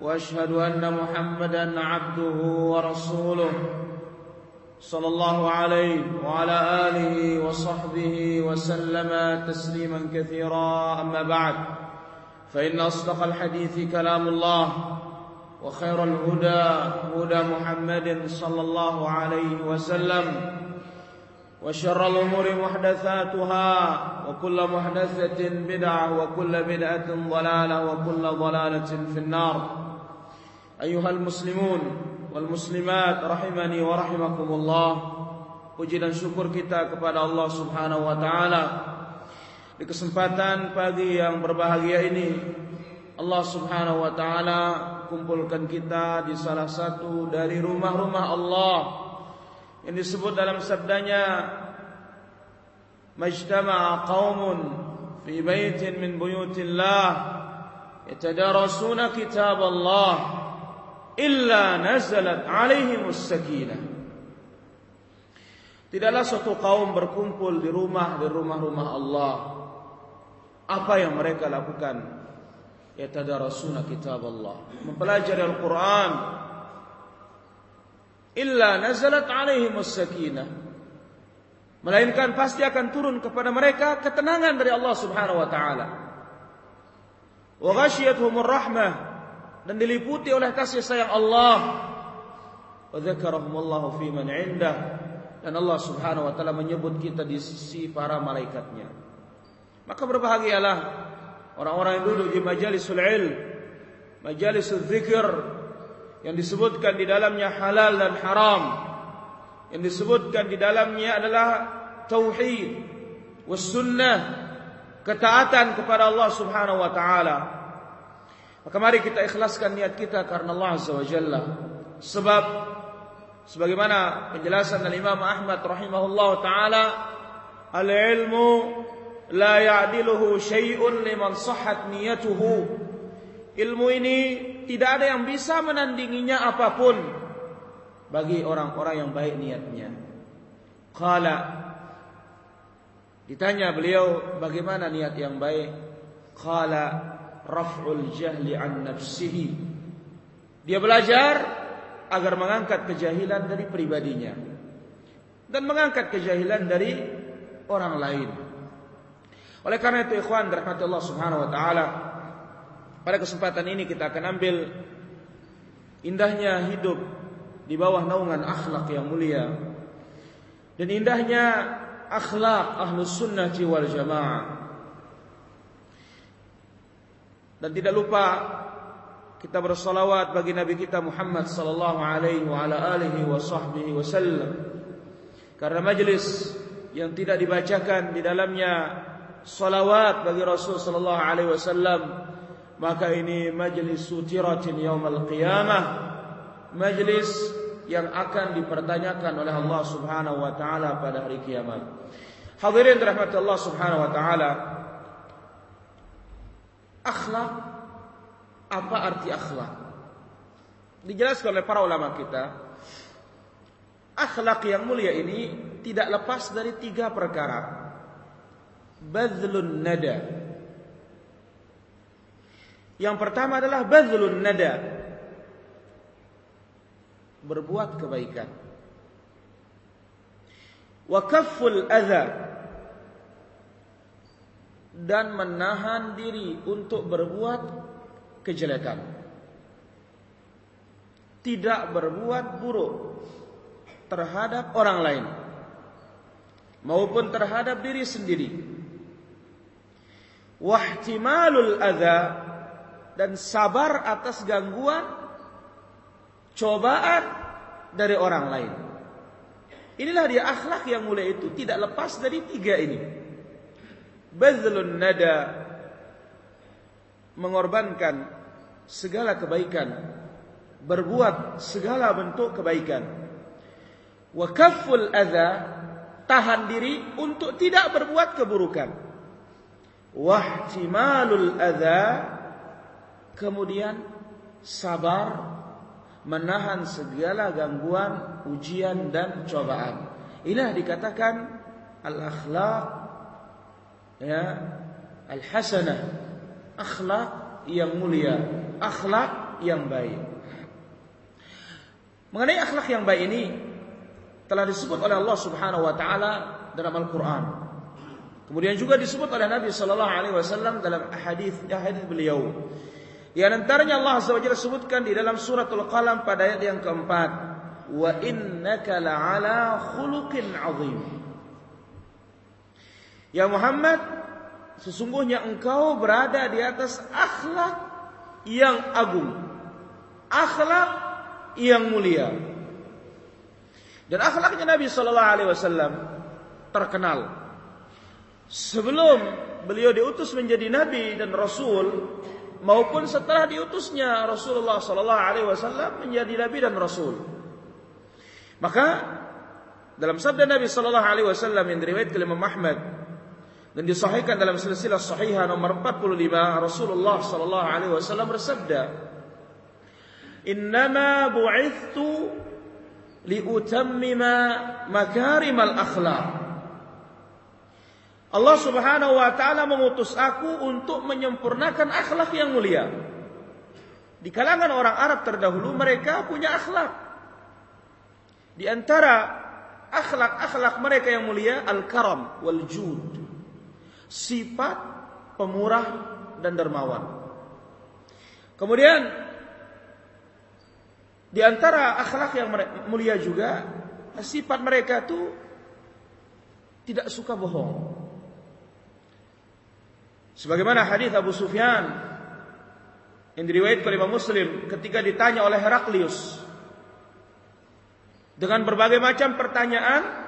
وأشهد أن محمدا عبده ورسوله صلى الله عليه وعلى آله وصحبه وسلم تسليما كثيرا. أما بعد فإن أصدق الحديث كلام الله وخير الهدى هدى محمد صلى الله عليه وسلم وشر الأمور محدثاتها وكل محدثة بدعة وكل بدعة ضلالة وكل ضلالة في النار. أيها المسlimun wal muslimat rahimani wa rahimakumullah puji dan syukur kita kepada Allah Subhanahu wa taala di kesempatan pagi yang berbahagia ini Allah Subhanahu wa taala kumpulkan kita di salah satu dari rumah-rumah Allah yang disebut dalam sabdanya majtama'a qaumun fi baitin min buyutillah yatadarasuna kitab Allah illa nazalat alaihimus sakinah. Tidaklah suatu kaum berkumpul di rumah di rumah-rumah Allah. Apa yang mereka lakukan? Yatadarasuna kitab Allah, mempelajari Al-Qur'an. Illa nazalat alaihimus sakinah. Melainkan pasti akan turun kepada mereka ketenangan dari Allah Subhanahu wa taala. Wa ghashiyatuhumur rahmah dan diliputi oleh kasih sayang Allah. Wa fi man 'indah dan Allah Subhanahu wa taala menyebut kita di sisi para malaikatnya. Maka berbahagialah orang-orang yang duduk di majalisul ilm, majalisul zikir yang disebutkan di dalamnya halal dan haram. Yang disebutkan di dalamnya adalah tauhid was sunnah, ketaatan kepada Allah Subhanahu wa taala. Maka mari kita ikhlaskan niat kita karena Allah Azza wa Jalla. Sebab sebagaimana penjelasan dari Imam Ahmad rahimahullah taala, al-ilmu la ya'diluhu syai'un liman sahhat niyatuhu. Ilmu ini tidak ada yang bisa menandinginya apa pun bagi orang-orang yang baik niatnya. Qala ditanya beliau bagaimana niat yang baik? Qala raf'ul jahli an nafsihi. Dia belajar agar mengangkat kejahilan dari pribadinya dan mengangkat kejahilan dari orang lain. Oleh karena itu ikhwan rahmat Allah Subhanahu wa taala pada kesempatan ini kita akan ambil indahnya hidup di bawah naungan akhlak yang mulia dan indahnya akhlak ahlus sunnah wal jamaah dan tidak lupa kita bersalawat bagi Nabi kita Muhammad sallallahu alaihi wa ala alihi wa sahbihi wasallam. Karena majlis yang tidak dibacakan di dalamnya salawat bagi Rasul sallallahu alaihi wasallam maka ini majlis sutiratin yaumal qiyamah majlis yang akan dipertanyakan oleh Allah Subhanahu wa taala pada hari kiamat. Hadirin rahmat Allah Subhanahu wa taala, akhlak apa arti akhlak? Dijelaskan oleh para ulama kita, akhlak yang mulia ini tidak lepas dari tiga perkara. Badlun nada. Yang pertama adalah badlun nada. Berbuat kebaikan. Wa kafful dan menahan diri untuk berbuat kejelekan. Tidak berbuat buruk terhadap orang lain maupun terhadap diri sendiri. Wahtimalul adza dan sabar atas gangguan cobaan dari orang lain. Inilah dia akhlak yang mulia itu tidak lepas dari tiga ini. Bazlun nada mengorbankan segala kebaikan berbuat segala bentuk kebaikan. Wa kafful adza tahan diri untuk tidak berbuat keburukan. Wahtimalul adza kemudian sabar menahan segala gangguan, ujian dan cobaan. Inilah dikatakan al-akhlaq ya, al-hasanah, akhlak yang mulia, akhlak yang baik. Mengenai akhlak yang baik ini telah disebut oleh Allah Subhanahu wa taala dalam Al-Qur'an. Kemudian juga disebut oleh Nabi sallallahu alaihi wasallam dalam hadis hadis beliau. Yang antaranya Allah Jalla sebutkan di dalam suratul Qalam pada ayat yang keempat, "Wa innaka la'ala khuluqin 'azim." Ya Muhammad, sesungguhnya engkau berada di atas akhlak yang agung. Akhlak yang mulia. Dan akhlaknya Nabi Shallallahu Alaihi Wasallam terkenal. Sebelum beliau diutus menjadi Nabi dan Rasul, maupun setelah diutusnya Rasulullah Shallallahu Alaihi Wasallam menjadi Nabi dan Rasul. Maka dalam sabda Nabi Shallallahu Alaihi Wasallam yang diriwayatkan oleh Imam Ahmad dan disahihkan dalam silsilah sahihah nomor 45 Rasulullah Shallallahu Alaihi Wasallam bersabda, innama bu'ithtu liutammima makarimal akhlak Allah Subhanahu wa taala mengutus aku untuk menyempurnakan akhlak yang mulia. Di kalangan orang Arab terdahulu mereka punya akhlak. Di antara akhlak-akhlak mereka yang mulia al-karam wal jud. Sifat pemurah dan dermawan. Kemudian di antara akhlak yang mulia juga sifat mereka itu tidak suka bohong. Sebagaimana hadis Abu Sufyan yang diriwayatkan oleh Muslim ketika ditanya oleh Heraklius dengan berbagai macam pertanyaan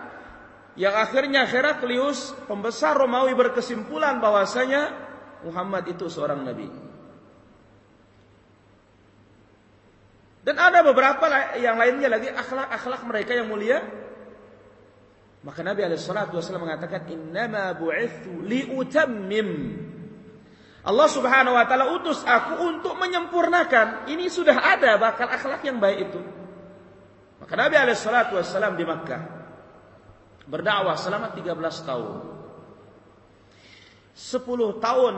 yang akhirnya Heraklius pembesar Romawi berkesimpulan bahwasanya Muhammad itu seorang nabi. Dan ada beberapa yang lainnya lagi akhlak-akhlak mereka yang mulia. Maka Nabi wassalam mengatakan innama bu'ithu liutammim. Allah Subhanahu wa taala utus aku untuk menyempurnakan. Ini sudah ada bakal akhlak yang baik itu. Maka Nabi wassalam di Makkah berdakwah selama 13 tahun. 10 tahun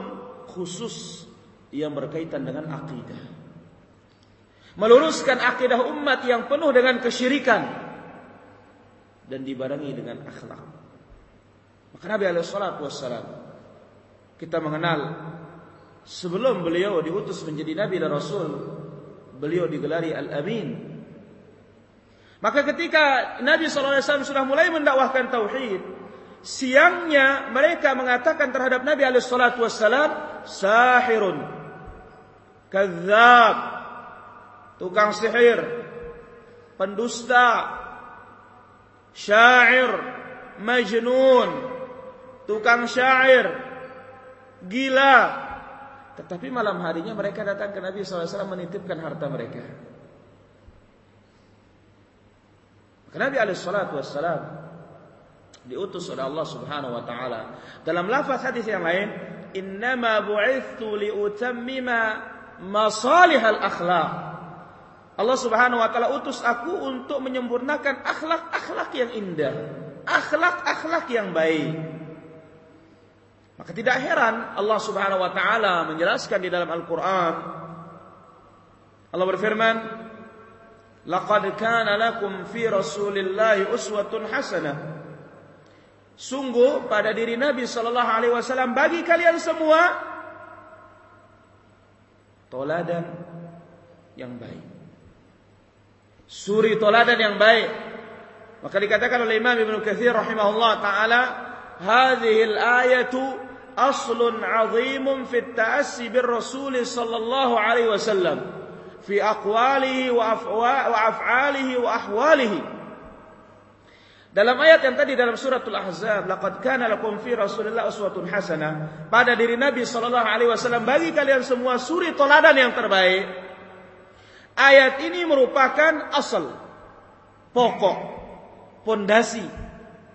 khusus yang berkaitan dengan akidah meluruskan akidah umat yang penuh dengan kesyirikan dan dibarengi dengan akhlak. Maka Nabi alaihi wassalam kita mengenal sebelum beliau diutus menjadi nabi dan rasul, beliau digelari Al-Amin. Maka ketika Nabi SAW sudah mulai mendakwahkan tauhid, siangnya mereka mengatakan terhadap Nabi SAW, sahirun, kadzab, tukang sihir, pendusta, syair, majnun, tukang syair, gila. Tetapi malam harinya mereka datang ke Nabi SAW menitipkan harta mereka. Nabi SAW diutus oleh Allah Subhanahu wa taala. Dalam lafaz hadis yang lain innama bu'ithu liutammima masalihal akhlaq. Allah Subhanahu wa taala utus aku untuk menyempurnakan akhlak-akhlak yang indah, akhlak-akhlak yang baik. Maka tidak heran Allah Subhanahu wa taala menjelaskan di dalam Al-Qur'an. Allah berfirman, "Laqad kana lakum fi Rasulillahi uswatun hasanah." Sungguh pada diri Nabi sallallahu alaihi wasallam bagi kalian semua toladan yang baik suri toladan yang baik. Maka dikatakan oleh Imam Ibn Katsir rahimahullah taala, "Hadhihi al-ayatu aslun 'azimun fi at-ta'assi bir Rasul sallallahu alaihi wasallam fi aqwalihi wa af'alihi wa ahwalihi." Dalam ayat yang tadi dalam suratul Ahzab, laqad kana lakum fi Rasulillah uswatun hasanah. Pada diri Nabi sallallahu alaihi wasallam bagi kalian semua suri toladan yang terbaik. Ayat ini merupakan asal, pokok, pondasi,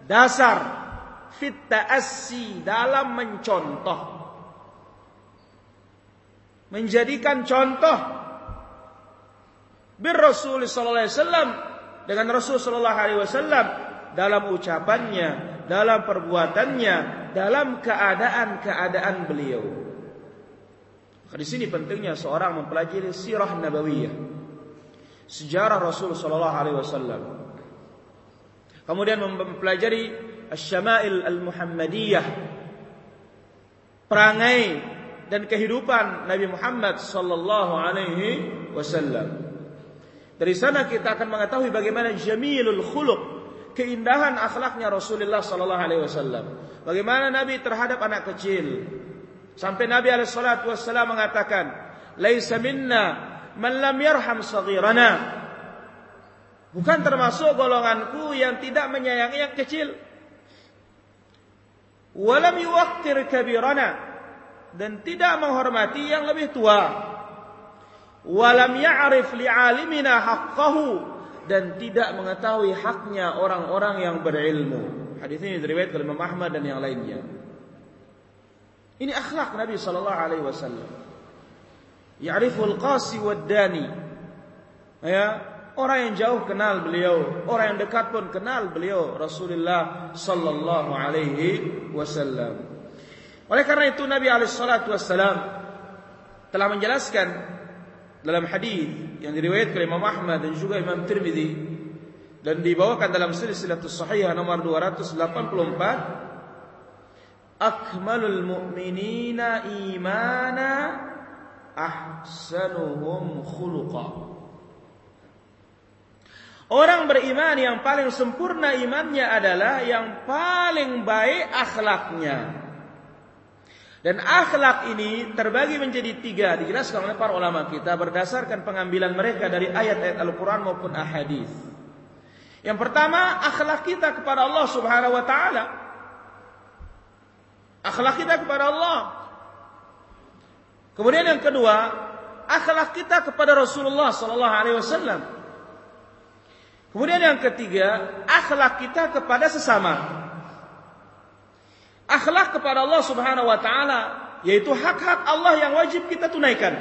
dasar fit ta'assi dalam mencontoh. Menjadikan contoh bir Rasul sallallahu alaihi wasallam dengan Rasul sallallahu alaihi wasallam dalam ucapannya, dalam perbuatannya, dalam keadaan-keadaan beliau. Di sini pentingnya seorang mempelajari sirah nabawiyah sejarah Rasul sallallahu alaihi wasallam. Kemudian mempelajari Asy-Syama'il Al-Muhammadiyah. Perangai dan kehidupan Nabi Muhammad sallallahu alaihi wasallam. Dari sana kita akan mengetahui bagaimana jamilul khuluq, keindahan akhlaknya Rasulullah sallallahu alaihi wasallam. Bagaimana Nabi terhadap anak kecil. Sampai Nabi alaihi salatu wasallam mengatakan, "Laisa minna man lam yarham saghirana. Bukan termasuk golonganku yang tidak menyayangi yang kecil. Walam yuwaqqir kabirana dan tidak menghormati yang lebih tua. Walam ya'rif li'alimina haqqahu dan tidak mengetahui haknya orang-orang yang berilmu. Hadis ini diriwayatkan oleh Imam Ahmad dan yang lainnya. Ini akhlak Nabi sallallahu alaihi wasallam. Ya'riful qasi wad dani. Ya, orang yang jauh kenal beliau, orang yang dekat pun kenal beliau Rasulullah sallallahu alaihi wasallam. Oleh karena itu Nabi alaihi salatu wasallam telah menjelaskan dalam hadis yang diriwayatkan oleh Imam Ahmad dan juga Imam Tirmizi dan dibawakan dalam silsilah sahih nomor 284 akmalul mu'minina imana ahsanuhum khuluqa. Orang beriman yang paling sempurna imannya adalah yang paling baik akhlaknya. Dan akhlak ini terbagi menjadi tiga dijelaskan oleh para ulama kita berdasarkan pengambilan mereka dari ayat-ayat Al-Quran maupun ahadis. Yang pertama akhlak kita kepada Allah Subhanahu Wa Taala. Akhlak kita kepada Allah Kemudian yang kedua, akhlak kita kepada Rasulullah sallallahu alaihi wasallam. Kemudian yang ketiga, akhlak kita kepada sesama. Akhlak kepada Allah Subhanahu wa taala yaitu hak-hak Allah yang wajib kita tunaikan.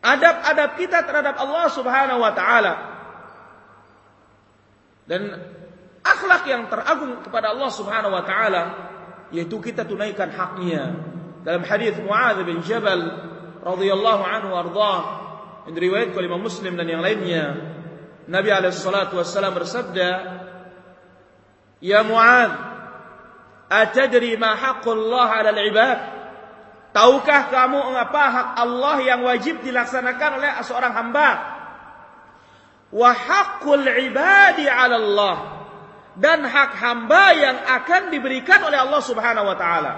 Adab-adab kita terhadap Allah Subhanahu wa taala. Dan akhlak yang teragung kepada Allah Subhanahu wa taala yaitu kita tunaikan haknya dalam hadis Muadz bin Jabal radhiyallahu anhu ardhah yang diriwayatkan oleh Imam Muslim dan yang lainnya Nabi alaihi salatu wasallam bersabda Ya Muadz atadri ma haqqullah 'ala al-'ibad Tahukah kamu apa hak Allah yang wajib dilaksanakan oleh seorang hamba? Wa haqqul ibadi 'ala Allah dan hak hamba yang akan diberikan oleh Allah Subhanahu wa taala.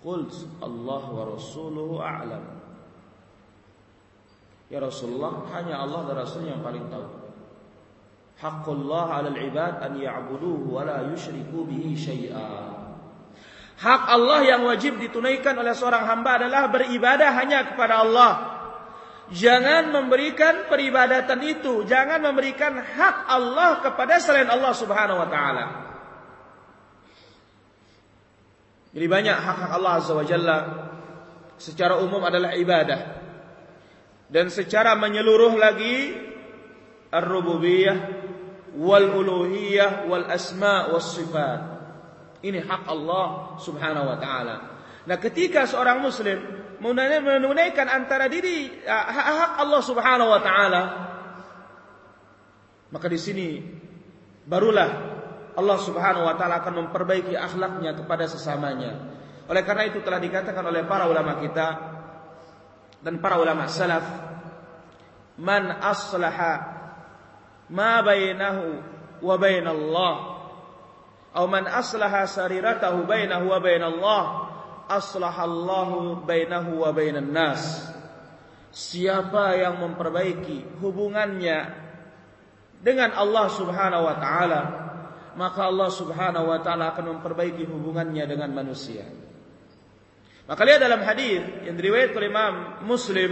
Qult Allah wa rasuluhu a'lam. Ya Rasulullah, hanya Allah dan Rasul yang paling tahu. Haqqullah 'alal ibad an ya'buduhu wa la yusyriku bihi syai'a. Hak Allah yang wajib ditunaikan oleh seorang hamba adalah beribadah hanya kepada Allah. Jangan memberikan peribadatan itu, jangan memberikan hak Allah kepada selain Allah Subhanahu wa taala. Jadi banyak hak-hak Allah Azza wa Jalla secara umum adalah ibadah. Dan secara menyeluruh lagi ar-rububiyah wal uluhiyah wal asma was sifat. Ini hak Allah Subhanahu wa taala. Nah, ketika seorang muslim menunaikan antara diri hak Allah Subhanahu wa taala maka di sini barulah Allah Subhanahu wa taala akan memperbaiki akhlaknya kepada sesamanya. Oleh karena itu telah dikatakan oleh para ulama kita dan para ulama salaf, "Man aslaha ma bainahu wa bainallah atau man aslaha sariratahu bainahu wa bainallah, aslahallahu bainahu wa bainan nas." Siapa yang memperbaiki hubungannya dengan Allah Subhanahu wa taala, maka Allah Subhanahu wa taala akan memperbaiki hubungannya dengan manusia. Maka lihat dalam hadis yang diriwayatkan oleh Imam Muslim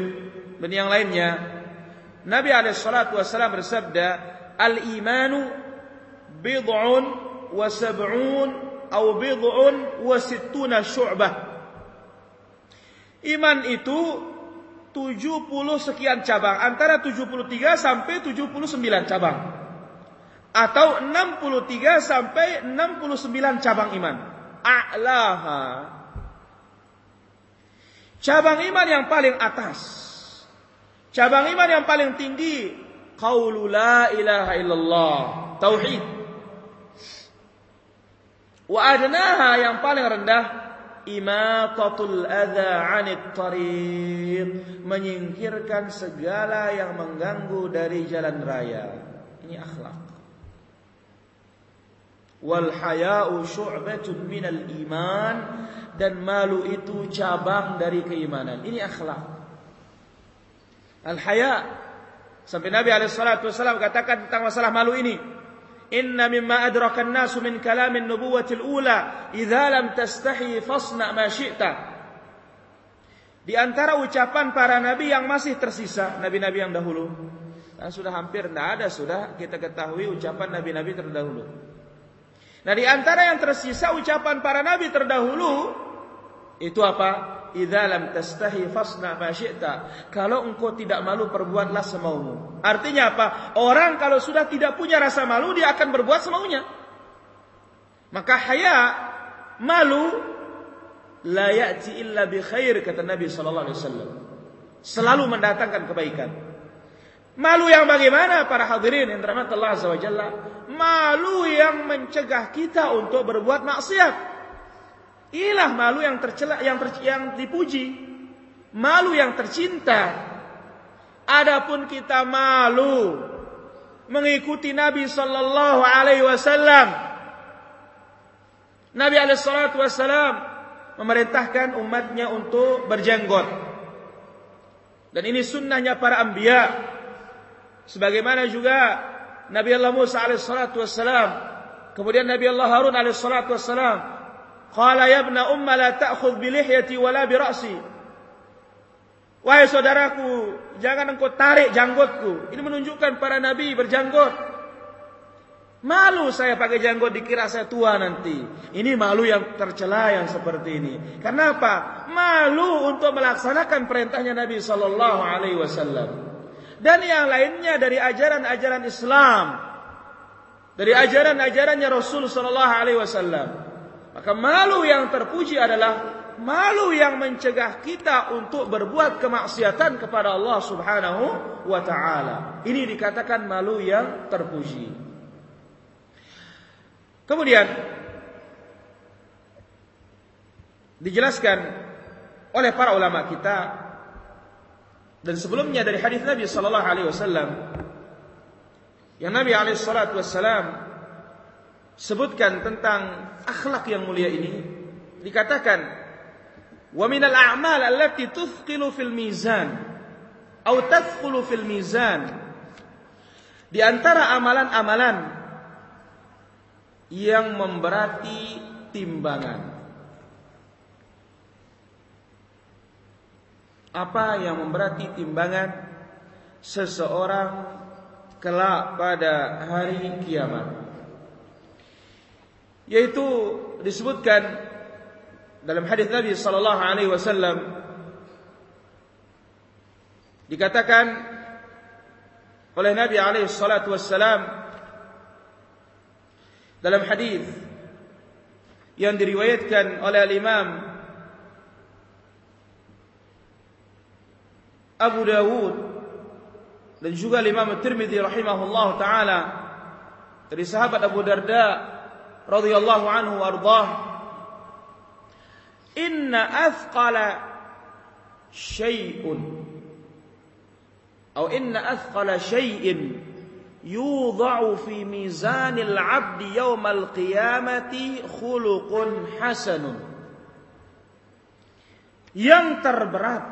dan yang lainnya, Nabi alaihi salatu wasallam bersabda, "Al-imanu bid'un wa sab'un atau bid'un wa sittuna syu'bah." Iman itu 70 sekian cabang, antara 73 sampai 79 cabang. Atau 63 sampai 69 cabang iman. A'laha Cabang iman yang paling atas. Cabang iman yang paling tinggi. Qaulu la ilaha illallah. Tauhid. Wa adnaha yang paling rendah. Imatatul adha anit tariq. Menyingkirkan segala yang mengganggu dari jalan raya. Ini akhlak. Wal haya'u syu'batun minal iman dan malu itu cabang dari keimanan. Ini akhlak. Al-haya. Sampai Nabi SAW katakan tentang masalah malu ini. Inna mimma adraka nasu min kalamin nubuwatil ula. Idza lam tastahi fasna ma syi'ta. Di antara ucapan para nabi yang masih tersisa, nabi-nabi yang dahulu. Dan sudah hampir tidak ada sudah kita ketahui ucapan nabi-nabi terdahulu. Nah di antara yang tersisa ucapan para nabi terdahulu itu apa? Idza lam tastahi fasna. Kalau engkau tidak malu perbuatlah semaumu. Artinya apa? Orang kalau sudah tidak punya rasa malu dia akan berbuat semaunya. Maka haya malu la ya'ti illa bi khair kata Nabi sallallahu alaihi wasallam. Selalu mendatangkan kebaikan. Malu yang bagaimana para hadirin yang dirahmati Allah azza? Malu yang mencegah kita untuk berbuat maksiat. Inilah malu yang tercela yang ter, yang dipuji. Malu yang tercinta. Adapun kita malu mengikuti Nabi sallallahu alaihi wasallam. Nabi alaihi salatu wasallam memerintahkan umatnya untuk berjenggot. Dan ini sunnahnya para anbiya. Sebagaimana juga Nabi Allah Musa alaihi salatu wasallam, kemudian Nabi Allah Harun alaihi salatu wasallam Qala ya ibna umma la ta'khudh bi lihyati wala bi ra'si. Wahai saudaraku, jangan engkau tarik janggutku. Ini menunjukkan para nabi berjanggut. Malu saya pakai janggut dikira saya tua nanti. Ini malu yang tercela yang seperti ini. Kenapa? Malu untuk melaksanakan perintahnya Nabi sallallahu alaihi wasallam. Dan yang lainnya dari ajaran-ajaran Islam. Dari ajaran-ajarannya Rasul sallallahu alaihi wasallam. Maka malu yang terpuji adalah malu yang mencegah kita untuk berbuat kemaksiatan kepada Allah Subhanahu wa taala. Ini dikatakan malu yang terpuji. Kemudian dijelaskan oleh para ulama kita dan sebelumnya dari hadis Nabi sallallahu alaihi wasallam yang Nabi alaihi salatu wasallam sebutkan tentang akhlak yang mulia ini. Dikatakan wa a'mal allati tuthqilu fil mizan atau tadkhulu fil mizan. Di antara amalan-amalan yang memberati timbangan. Apa yang memberati timbangan? Seseorang kelak pada hari kiamat yaitu disebutkan dalam hadis Nabi sallallahu alaihi wasallam dikatakan oleh Nabi alaihi salatu wasallam dalam hadis yang diriwayatkan oleh Imam Abu Dawud dan juga Imam Tirmidzi rahimahullah taala dari sahabat Abu Darda radhiyallahu anhu warḍah inna athqala syai'un. Atau inna athqala syai'in yudha'u fi mizanil 'abdi yaumal qiyamati khuluqun hasanun. Yang terberat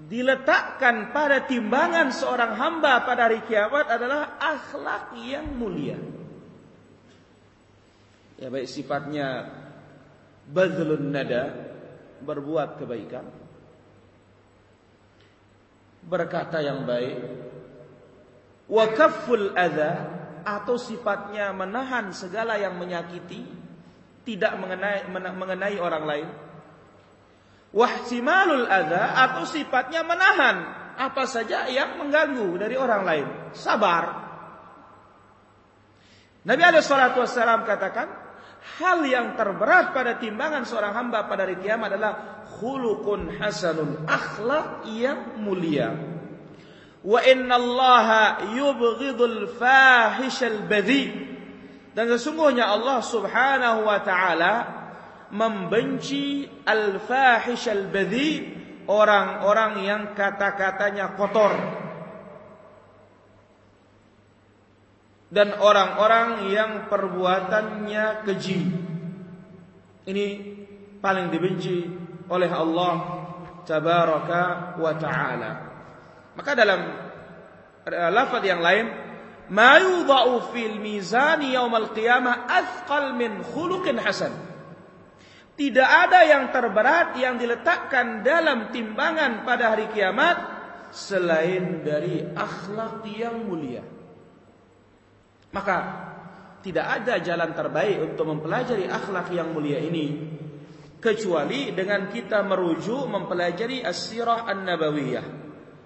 diletakkan pada timbangan seorang hamba pada hari kiamat adalah akhlak yang mulia ya baik sifatnya badlun nada berbuat kebaikan, berkata yang baik, wa kafful adza atau sifatnya menahan segala yang menyakiti, tidak mengenai mengenai orang lain. Wahtimalul adza atau sifatnya menahan apa saja yang mengganggu dari orang lain. Sabar. Nabi alaihi wassalam katakan, hal yang terberat pada timbangan seorang hamba pada hari kiamat adalah khuluqun hasanun, akhlak yang mulia. Wa inna Allah yubghidul fahishal badhi. Dan sesungguhnya Allah Subhanahu wa taala membenci al-fahishal badhi, orang-orang yang kata-katanya kotor, dan orang-orang yang perbuatannya keji. Ini paling dibenci oleh Allah tabaraka wa taala. Maka dalam uh, lafaz yang lain, ma yudha'u fil mizan yaumal qiyamah athqal min khuluqin hasan. Tidak ada yang terberat yang diletakkan dalam timbangan pada hari kiamat selain dari akhlak yang mulia. Maka tidak ada jalan terbaik untuk mempelajari akhlak yang mulia ini kecuali dengan kita merujuk mempelajari as-sirah an-nabawiyah,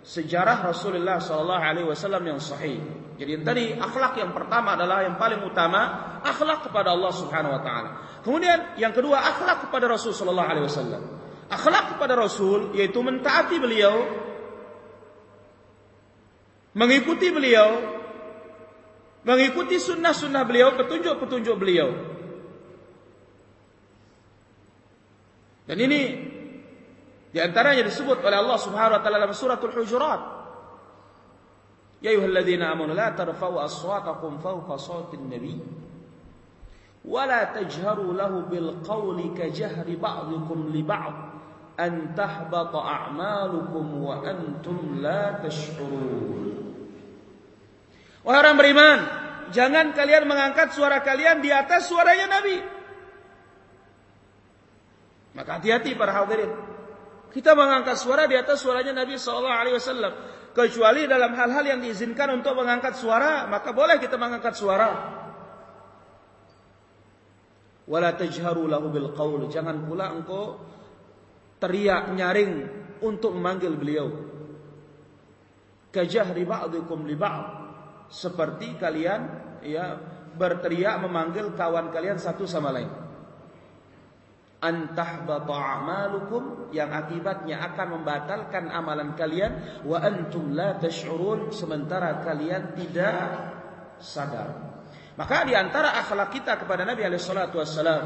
sejarah Rasulullah sallallahu alaihi wasallam yang sahih. Jadi tadi akhlak yang pertama adalah yang paling utama, akhlak kepada Allah Subhanahu wa taala. Kemudian yang kedua akhlak kepada Rasul sallallahu alaihi wasallam. Akhlak kepada Rasul yaitu mentaati beliau, mengikuti beliau, mengikuti sunnah-sunnah beliau, petunjuk-petunjuk beliau. Dan ini di antaranya disebut oleh Allah Subhanahu wa taala dalam suratul Hujurat. Ya ayyuhalladzina amanu la tarfa'u aswatakum fawqa sawtin nabi wa la tajharu lahu bil qawli ka ba'dikum li ba'd an tahbata a'malukum wa antum la tash'urun. Orang beriman, jangan kalian mengangkat suara kalian di atas suaranya Nabi. Maka hati-hati para hadirin. Kita mengangkat suara di atas suaranya Nabi Sallallahu Alaihi Wasallam. Kecuali dalam hal-hal yang diizinkan untuk mengangkat suara, maka boleh kita mengangkat suara. Jangan pula engkau teriak nyaring untuk memanggil beliau. Kajahri ba'dikum li seperti kalian ya berteriak memanggil kawan kalian satu sama lain. Antah a'malukum yang akibatnya akan membatalkan amalan kalian wa antum la tash'urun sementara kalian tidak sadar. Maka di antara akhlak kita kepada Nabi alaihi wassalam,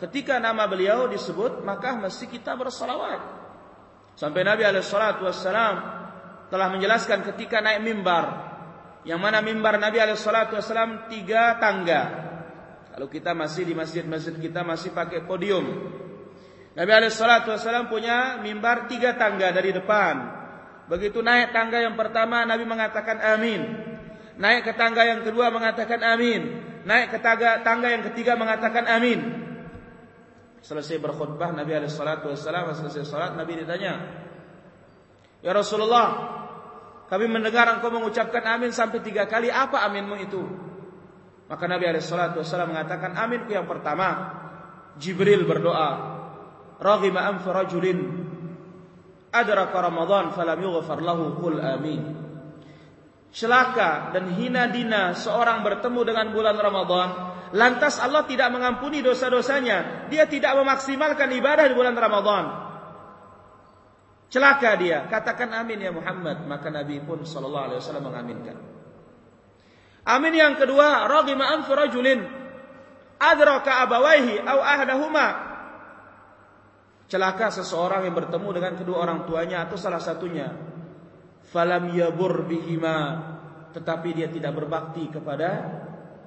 ketika nama beliau disebut maka mesti kita bersalawat. Sampai Nabi alaihi wassalam telah menjelaskan ketika naik mimbar yang mana mimbar Nabi Alaihissalam tiga tangga. Kalau kita masih di masjid-masjid kita masih pakai podium. Nabi Alaihissalam punya mimbar tiga tangga dari depan. Begitu naik tangga yang pertama Nabi mengatakan amin. Naik ke tangga yang kedua mengatakan amin. Naik ke tangga, tangga yang ketiga mengatakan amin. Selesai berkhutbah Nabi Alaihissalam selesai salat Nabi ditanya, Ya Rasulullah, kami mendengar engkau mengucapkan amin sampai tiga kali. Apa aminmu itu? Maka Nabi SAW mengatakan aminku yang pertama. Jibril berdoa. Raghima anfi rajulin. Adraka Ramadan falam yughfar lahu amin. Celaka dan hina dina seorang bertemu dengan bulan Ramadan. Lantas Allah tidak mengampuni dosa-dosanya. Dia tidak memaksimalkan ibadah di bulan Ramadan. Celaka dia. Katakan amin ya Muhammad. Maka Nabi pun sallallahu alaihi wasallam mengaminkan. Amin yang kedua, raghima anfu rajulin adraka abawaihi au ahdahuma. Celaka seseorang yang bertemu dengan kedua orang tuanya atau salah satunya. Falam yabur bihima. Tetapi dia tidak berbakti kepada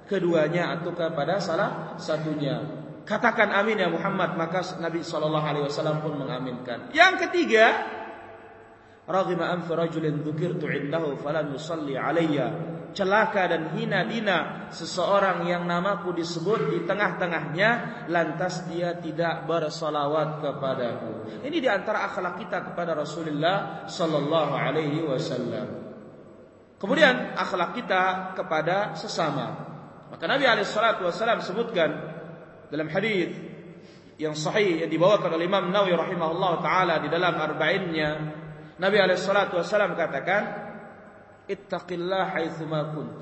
keduanya atau kepada salah satunya. Katakan amin ya Muhammad maka Nabi Shallallahu Alaihi Wasallam pun mengaminkan. Yang ketiga, raghima anfi rajulin dzukirtu indahu falam yusalli alayya celaka dan hina dina seseorang yang namaku disebut di tengah-tengahnya lantas dia tidak bersolawat kepadaku. Ini di antara akhlak kita kepada Rasulullah sallallahu alaihi wasallam. Kemudian akhlak kita kepada sesama. Maka Nabi alaihi wasallam sebutkan dalam hadis yang sahih yang dibawakan oleh Imam Nawawi rahimahullah taala di dalam arba'innya Nabi alaihi salatu wasallam katakan ittaqillah haitsuma kunt.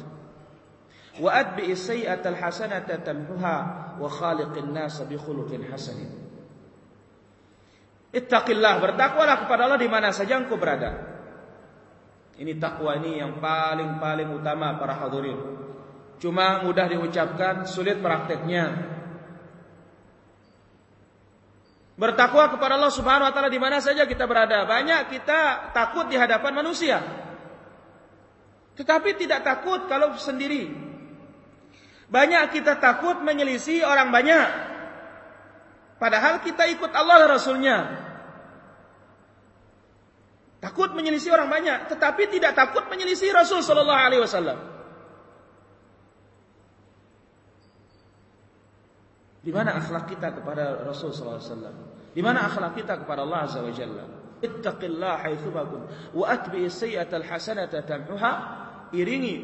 Wa adbi sayyi'atal hasanata tamhuha wa khaliqin nas bi khuluqin hasanin. Ittaqillah bertakwalah kepada Allah di mana saja engkau berada. Ini takwa ini yang paling-paling utama para hadirin. Cuma mudah diucapkan sulit prakteknya Bertakwa kepada Allah Subhanahu wa taala di mana saja kita berada. Banyak kita takut di hadapan manusia. Tetapi tidak takut kalau sendiri. Banyak kita takut menyelisih orang banyak. Padahal kita ikut Allah dan Rasulnya. Takut menyelisih orang banyak, tetapi tidak takut menyelisih Rasul Sallallahu Alaihi Wasallam. Di mana akhlak kita kepada Rasul Sallallahu Alaihi Wasallam? Di mana akhlak kita kepada Allah Azza wa Jalla? Ittaqillah haitsu wa atbi sayyi'atal hasanata tamhuha. Iringi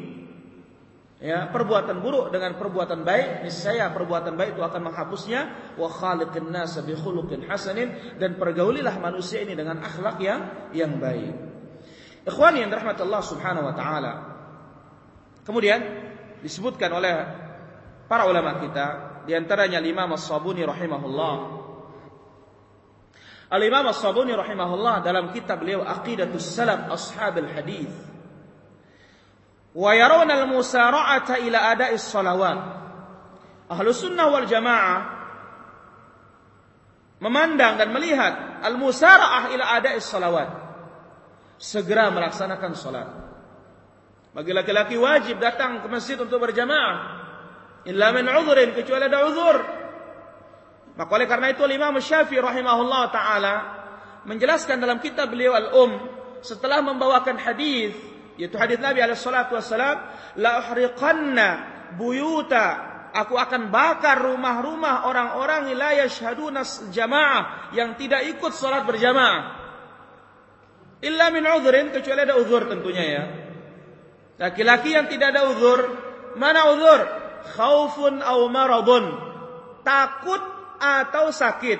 ya perbuatan buruk dengan perbuatan baik. Niscaya perbuatan baik itu akan menghapusnya. Wa khaliqin nas bi khuluqin hasanin. Dan pergaulilah manusia ini dengan akhlak yang yang baik. Ikhwani yang dirahmati Allah Subhanahu wa taala. Kemudian disebutkan oleh para ulama kita di antaranya Imam As-Sabuni rahimahullah Al-Imam As-Sabuni rahimahullah dalam kitab beliau Aqidatus Salaf Ashabul Hadis wa yarawna al-musara'ata ila ada'is salawat. Ahlus sunnah wal jamaah memandang dan melihat al-musara'ah ila ada'is salawat. Segera melaksanakan salat. Bagi laki-laki wajib datang ke masjid untuk berjamaah. Illa min udhurin kecuali ada udhur. Maka oleh karena itu Imam Syafi'i rahimahullah taala menjelaskan dalam kitab beliau Al-Um setelah membawakan hadis yaitu hadis Nabi alaihi salatu wasalam la uhriqanna buyuta. Aku akan bakar rumah-rumah orang-orang la yashhaduna jamaah yang tidak ikut salat berjamaah. Illa min udhrin kecuali ada uzur tentunya ya. Laki-laki yang tidak ada uzur mana uzur khaufun au maradun takut atau sakit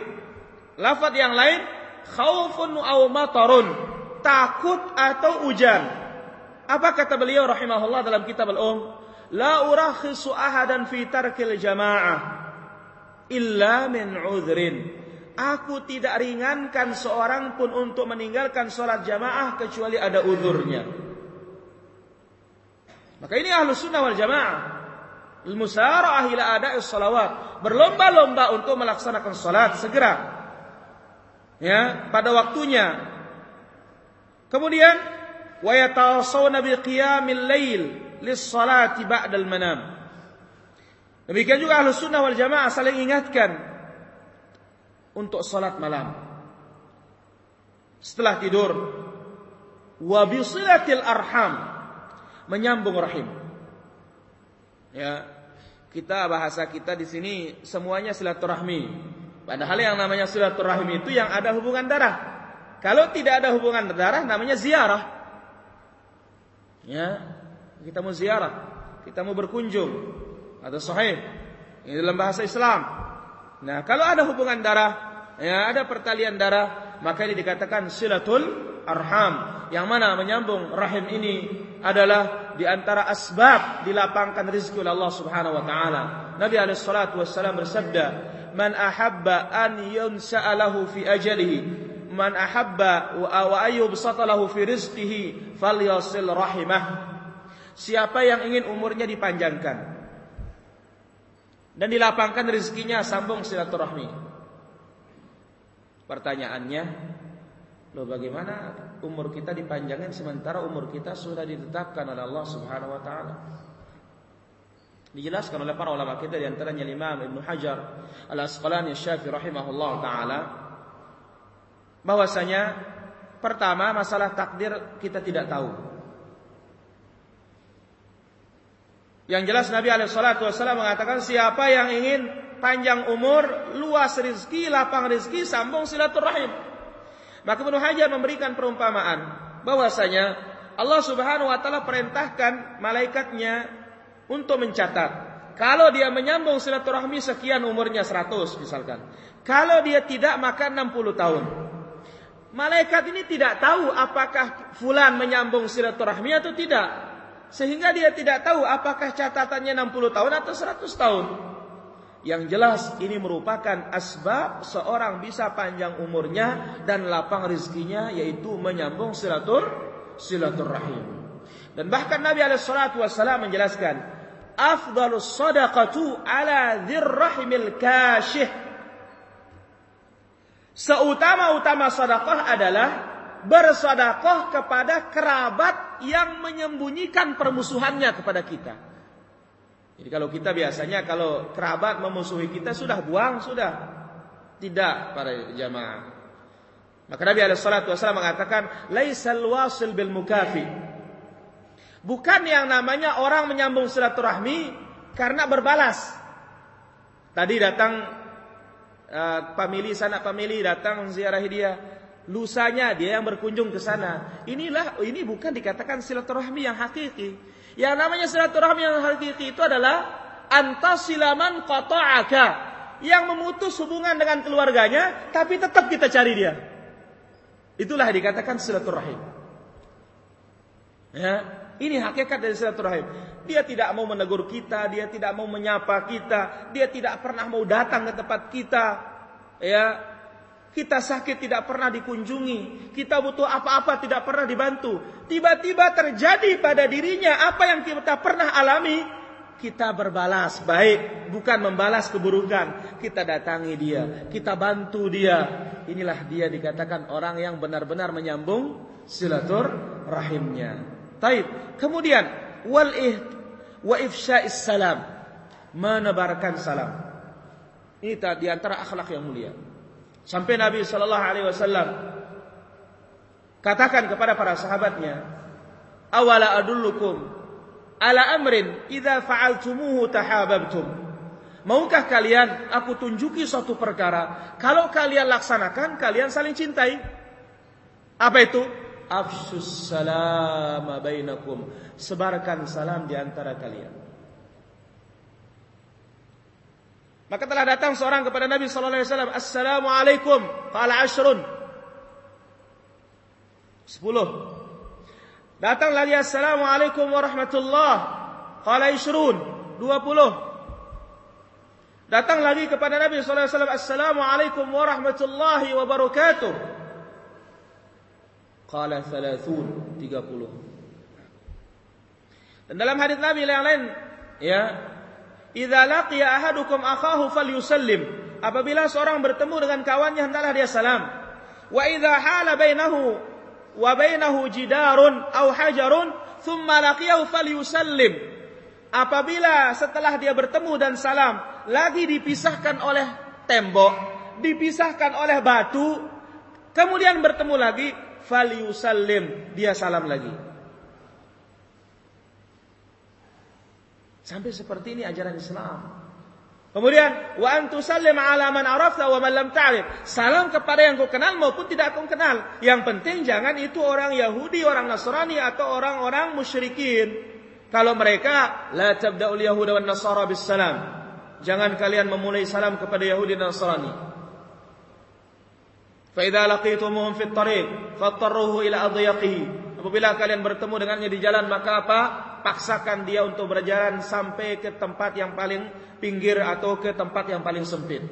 lafaz yang lain khaufun au matarun takut atau hujan apa kata beliau rahimahullah dalam kitab Al-Um? La urakhisu ahadan fi tarkil jamaah illa min udhrin. Aku tidak ringankan seorang pun untuk meninggalkan sholat jamaah kecuali ada udhurnya. Maka ini ahlu sunnah wal jamaah. Al-musara'ah ila ada'is salawat. Berlomba-lomba untuk melaksanakan salat segera. Ya, pada waktunya. Kemudian wa yatawasawna bi qiyamil lail lis-salati ba'dal manam. Demikian juga ahlu sunnah wal jamaah saling ingatkan untuk salat malam. Setelah tidur. Wa bisilatil arham. Menyambung rahim. Ya, kita bahasa kita di sini semuanya silaturahmi. Padahal yang namanya silaturahmi itu yang ada hubungan darah. Kalau tidak ada hubungan darah namanya ziarah. Ya, kita mau ziarah, kita mau berkunjung. Ada sahih. Ini dalam bahasa Islam. Nah, kalau ada hubungan darah, ya ada pertalian darah, maka ini dikatakan silatul arham. Yang mana menyambung rahim ini adalah di antara asbab dilapangkan rezeki oleh Allah Subhanahu wa taala. Nabi alaihi salatu wassalam bersabda, "Man ahabba an yunsa'alahu fi ajalihi man ahabba wa ayyub satalahu fi rizqihi falyasil rahimah. Siapa yang ingin umurnya dipanjangkan dan dilapangkan rezekinya sambung silaturahmi. Pertanyaannya, lo bagaimana umur kita dipanjangkan sementara umur kita sudah ditetapkan oleh Allah Subhanahu wa taala? Dijelaskan oleh para ulama kita di antaranya Imam Ibnu Hajar Al-Asqalani Syafi'i rahimahullah taala bahwasanya pertama masalah takdir kita tidak tahu. Yang jelas Nabi Alaihissalam mengatakan siapa yang ingin panjang umur, luas rizki, lapang rizki, sambung silaturahim. Maka Ibnu Hajar memberikan perumpamaan bahwasanya Allah Subhanahu wa taala perintahkan malaikatnya untuk mencatat. Kalau dia menyambung silaturahmi sekian umurnya 100 misalkan. Kalau dia tidak maka 60 tahun. Malaikat ini tidak tahu apakah fulan menyambung silaturahmi atau tidak. Sehingga dia tidak tahu apakah catatannya 60 tahun atau 100 tahun. Yang jelas ini merupakan asbab seorang bisa panjang umurnya dan lapang rizkinya yaitu menyambung silatur silaturahim. Dan bahkan Nabi alaihi menjelaskan, afdalus sadaqatu ala dzirrahimil kashih. Seutama-utama sedekah adalah bersedekah kepada kerabat yang menyembunyikan permusuhannya kepada kita. Jadi kalau kita biasanya kalau kerabat memusuhi kita sudah buang sudah. Tidak para jamaah. Maka Nabi alaihi wasallam mengatakan, "Laisal wasil bil mukafi." Bukan yang namanya orang menyambung silaturahmi karena berbalas. Tadi datang uh, family sana family datang ziarah dia. Lusanya dia yang berkunjung ke sana. Inilah ini bukan dikatakan silaturahmi yang hakiki. Yang namanya silaturahmi yang hakiki itu adalah antasilaman qata'aka yang memutus hubungan dengan keluarganya tapi tetap kita cari dia. Itulah dikatakan silaturahim. Ya, ini hakikat dari silaturahim. Dia tidak mau menegur kita, dia tidak mau menyapa kita, dia tidak pernah mau datang ke tempat kita. Ya, kita sakit tidak pernah dikunjungi. Kita butuh apa-apa tidak pernah dibantu. Tiba-tiba terjadi pada dirinya apa yang kita pernah alami. Kita berbalas baik, bukan membalas keburukan. Kita datangi dia, kita bantu dia. Inilah dia dikatakan orang yang benar-benar menyambung silatur rahimnya. Taib. Kemudian wal wa ifsya'is salam. Menebarkan salam. Ini di antara akhlak yang mulia. Sampai Nabi Shallallahu Alaihi Wasallam katakan kepada para sahabatnya, awala adullukum ala amrin idza fa'altumuhu tahabbtum. Maukah kalian aku tunjuki suatu perkara, kalau kalian laksanakan kalian saling cintai. Apa itu? Afsus salam bainakum. Sebarkan salam di antara kalian. Maka telah datang seorang kepada Nabi sallallahu alaihi wasallam, "Assalamualaikum." Qala ashrun. Sepuluh. Datang lagi Assalamualaikum warahmatullah. Qala ishrun. Dua puluh. Datang lagi kepada Nabi sallallahu alaihi wasallam, "Assalamualaikum warahmatullahi wabarakatuh." Qala thalathun. Tiga puluh. Dan dalam hadis Nabi yang lain, ya, Idza laqiya ahadukum akahu falyusallim. Apabila seorang bertemu dengan kawannya hendaklah dia salam. Wa idza hala bainahu wa bainahu jidarun aw hajarun thumma laqiyahu falyusallim. Apabila setelah dia bertemu dan salam lagi dipisahkan oleh tembok, dipisahkan oleh batu, kemudian bertemu lagi falyusallim, dia salam lagi. Sampai seperti ini ajaran Islam. Kemudian wa antusallim ala man arafta wa man lam ta'rif. Salam kepada yang kau kenal maupun tidak kau kenal. Yang penting jangan itu orang Yahudi, orang Nasrani atau orang-orang musyrikin. Kalau mereka la tabda'ul yahuda wan nasara bis salam. Jangan kalian memulai salam kepada Yahudi dan Nasrani. Idza laqitumuhum fit tariq fattaruhu ila adyaqihi. Apabila kalian bertemu dengannya di jalan maka apa? Paksakan dia untuk berjalan sampai ke tempat yang paling pinggir atau ke tempat yang paling sempit.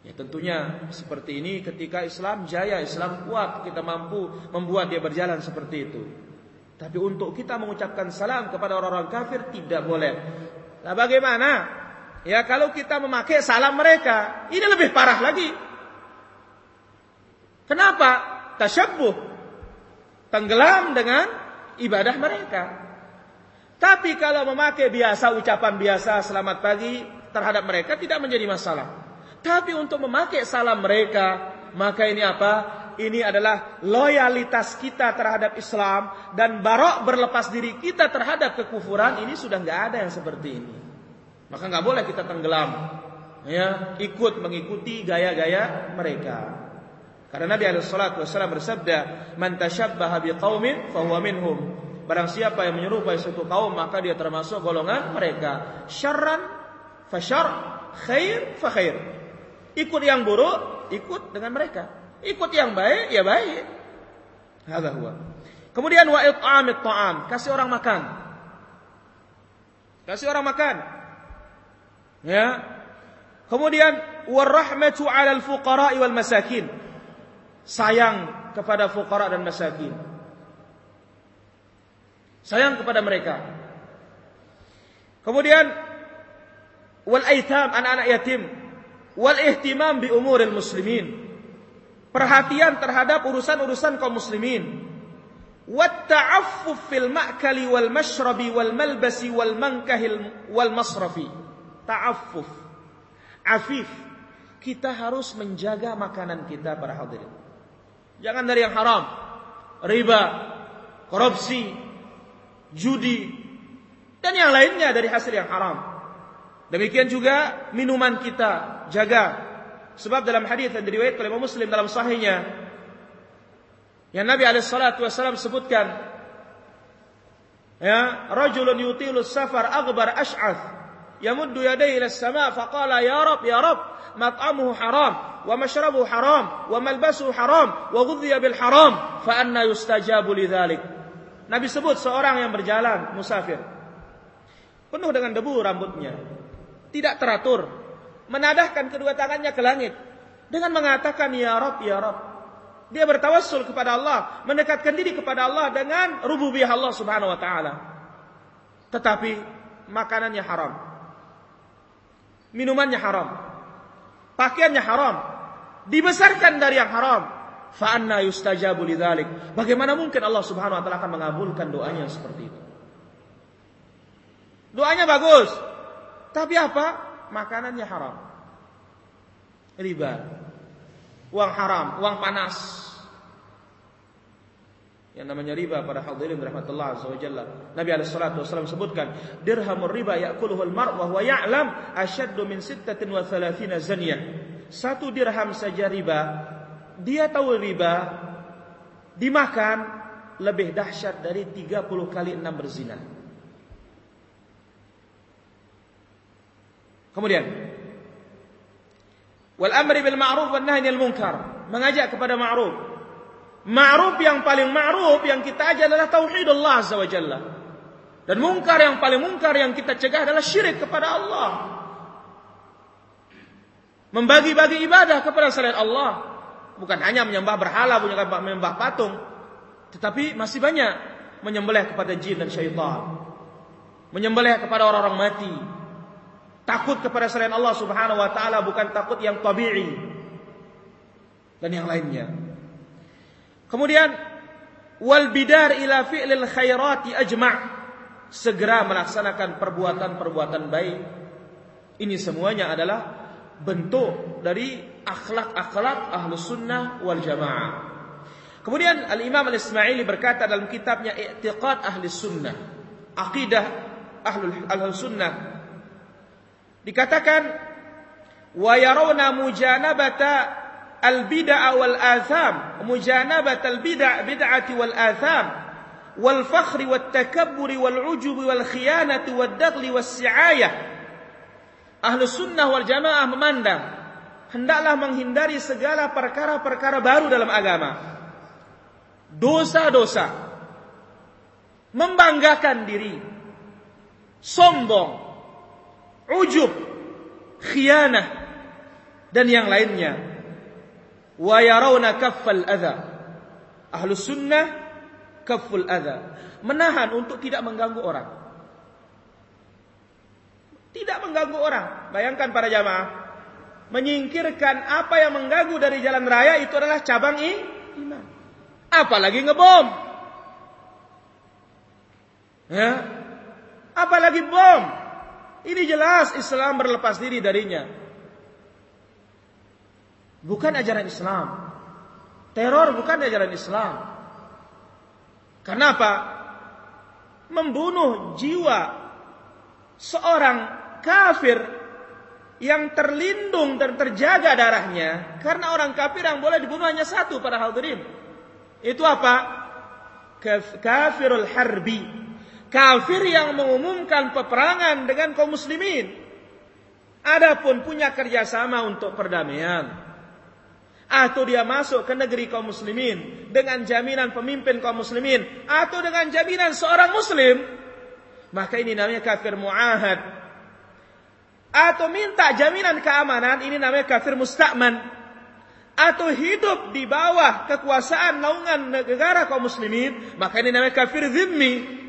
Ya tentunya seperti ini ketika Islam jaya, Islam kuat, kita mampu membuat dia berjalan seperti itu. Tapi untuk kita mengucapkan salam kepada orang-orang kafir tidak boleh. Nah bagaimana? Ya kalau kita memakai salam mereka, ini lebih parah lagi. Kenapa? Tasyabuh. Tenggelam dengan ibadah mereka. Tapi kalau memakai biasa ucapan biasa selamat pagi terhadap mereka tidak menjadi masalah. Tapi untuk memakai salam mereka, maka ini apa? ini adalah loyalitas kita terhadap Islam dan barok berlepas diri kita terhadap kekufuran ini sudah nggak ada yang seperti ini. Maka nggak boleh kita tenggelam, ya ikut mengikuti gaya-gaya mereka. Karena Nabi alaihi wasallam bersabda, "Man tashabbaha biqaumin fahuwa minhum." Barang siapa yang menyerupai suatu kaum maka dia termasuk golongan mereka. Syarran fasyar, khair fa khair. Ikut yang buruk, ikut dengan mereka. Ikut yang baik, ya baik. Hadza huwa. Kemudian wa it'amit ta'am, kasih orang makan. Kasih orang makan. Ya. Kemudian warahmatu 'alal fuqara'i wal masakin. Sayang kepada fuqara dan masakin. Sayang kepada mereka. Kemudian wal aitam anak-anak yatim wal ihtimam bi umuril muslimin perhatian terhadap urusan-urusan kaum muslimin. Watta'affuf fil ma'kali wal mashrabi wal malbasi wal mankahil wal masrafi. Ta'affuf. Afif. Kita harus menjaga makanan kita para hadirin. Jangan dari yang haram. Riba, korupsi, judi, dan yang lainnya dari hasil yang haram. Demikian juga minuman kita jaga Sebab dalam hadis yang diriwayatkan oleh Muslim dalam sahihnya yang Nabi alaihi salatu wasallam sebutkan ya rajulun yutilu safar aghbar ash'ath yamuddu yadayhi ila as-sama' faqala ya rab ya rab mat'amuhu haram wa mashrabuhu haram wa malbasuhu haram wa ghudhiya bil haram fa anna yustajabu lidzalik Nabi sebut seorang yang berjalan musafir penuh dengan debu rambutnya tidak teratur menadahkan kedua tangannya ke langit dengan mengatakan ya Rob ya Rob. Dia bertawassul kepada Allah, mendekatkan diri kepada Allah dengan rububiyah Allah Subhanahu wa taala. Tetapi makanannya haram. Minumannya haram. Pakaiannya haram. Dibesarkan dari yang haram. Fa anna yustajabu lidzalik. Bagaimana mungkin Allah Subhanahu wa taala akan mengabulkan doanya seperti itu? Doanya bagus. Tapi apa? makanannya haram. Riba. Uang haram, uang panas. Yang namanya riba pada hadirin rahmatullah azza. Nabi alaihi salatu wasallam sebutkan, dirhamur riba ya'kuluhu al-mar' wa huwa ya'lam ashaddu min 36 zanyah. Satu dirham saja riba, dia tahu riba dimakan lebih dahsyat dari 30 kali enam berzina. Kemudian wal amri bil ma'ruf wan nahyi anil munkar, mengajak kepada ma'ruf. Ma'ruf yang paling ma'ruf yang kita ajak adalah tauhidullah azza wa jalla. Dan mungkar yang paling mungkar yang kita cegah adalah syirik kepada Allah. Membagi-bagi ibadah kepada selain Allah. Bukan hanya menyembah berhala, menyembah patung. Tetapi masih banyak menyembelih kepada jin dan syaitan. Menyembelih kepada orang-orang mati. Takut kepada selain Allah Subhanahu wa taala bukan takut yang tabii dan yang lainnya. Kemudian wal bidar ila fi'lil khairati ajma' segera melaksanakan perbuatan-perbuatan baik. Ini semuanya adalah bentuk dari akhlak-akhlak ahlu sunnah wal jamaah. Kemudian Al-Imam Al-Ismaili berkata dalam kitabnya I'tiqad Ahli Sunnah, Aqidah Ahlul Sunnah Dikatakan wa yarawna mujanabata al-bid'a wal atham, mujanabata al-bid'a bid'ati wal atham wal fakhri wat takabburi wal ujubi wal khiyanati wad daghli was si'ayah. Ahlu sunnah wal jamaah memandang hendaklah menghindari segala perkara-perkara baru dalam agama. Dosa-dosa membanggakan diri, sombong, ujub, khianah dan yang lainnya. Wa yarawna kaffal adha. Ahlus sunnah kafful adha. Menahan untuk tidak mengganggu orang. Tidak mengganggu orang. Bayangkan para jamaah. Menyingkirkan apa yang mengganggu dari jalan raya itu adalah cabang iman. Apalagi ngebom. Ya. Apalagi bom. Ini jelas Islam berlepas diri darinya. Bukan ajaran Islam. Teror bukan ajaran Islam. Kenapa? Membunuh jiwa seorang kafir yang terlindung dan terjaga darahnya karena orang kafir yang boleh dibunuh hanya satu pada hadirin. Itu apa? Kafirul harbi. Kafir yang mengumumkan peperangan dengan kaum muslimin. Adapun punya kerjasama untuk perdamaian atau dia masuk ke negeri kaum muslimin dengan jaminan pemimpin kaum muslimin atau dengan jaminan seorang muslim maka ini namanya kafir muahad atau minta jaminan keamanan ini namanya kafir musta'man. Atau hidup di bawah kekuasaan naungan negara kaum muslimin maka ini namanya kafir zimmi.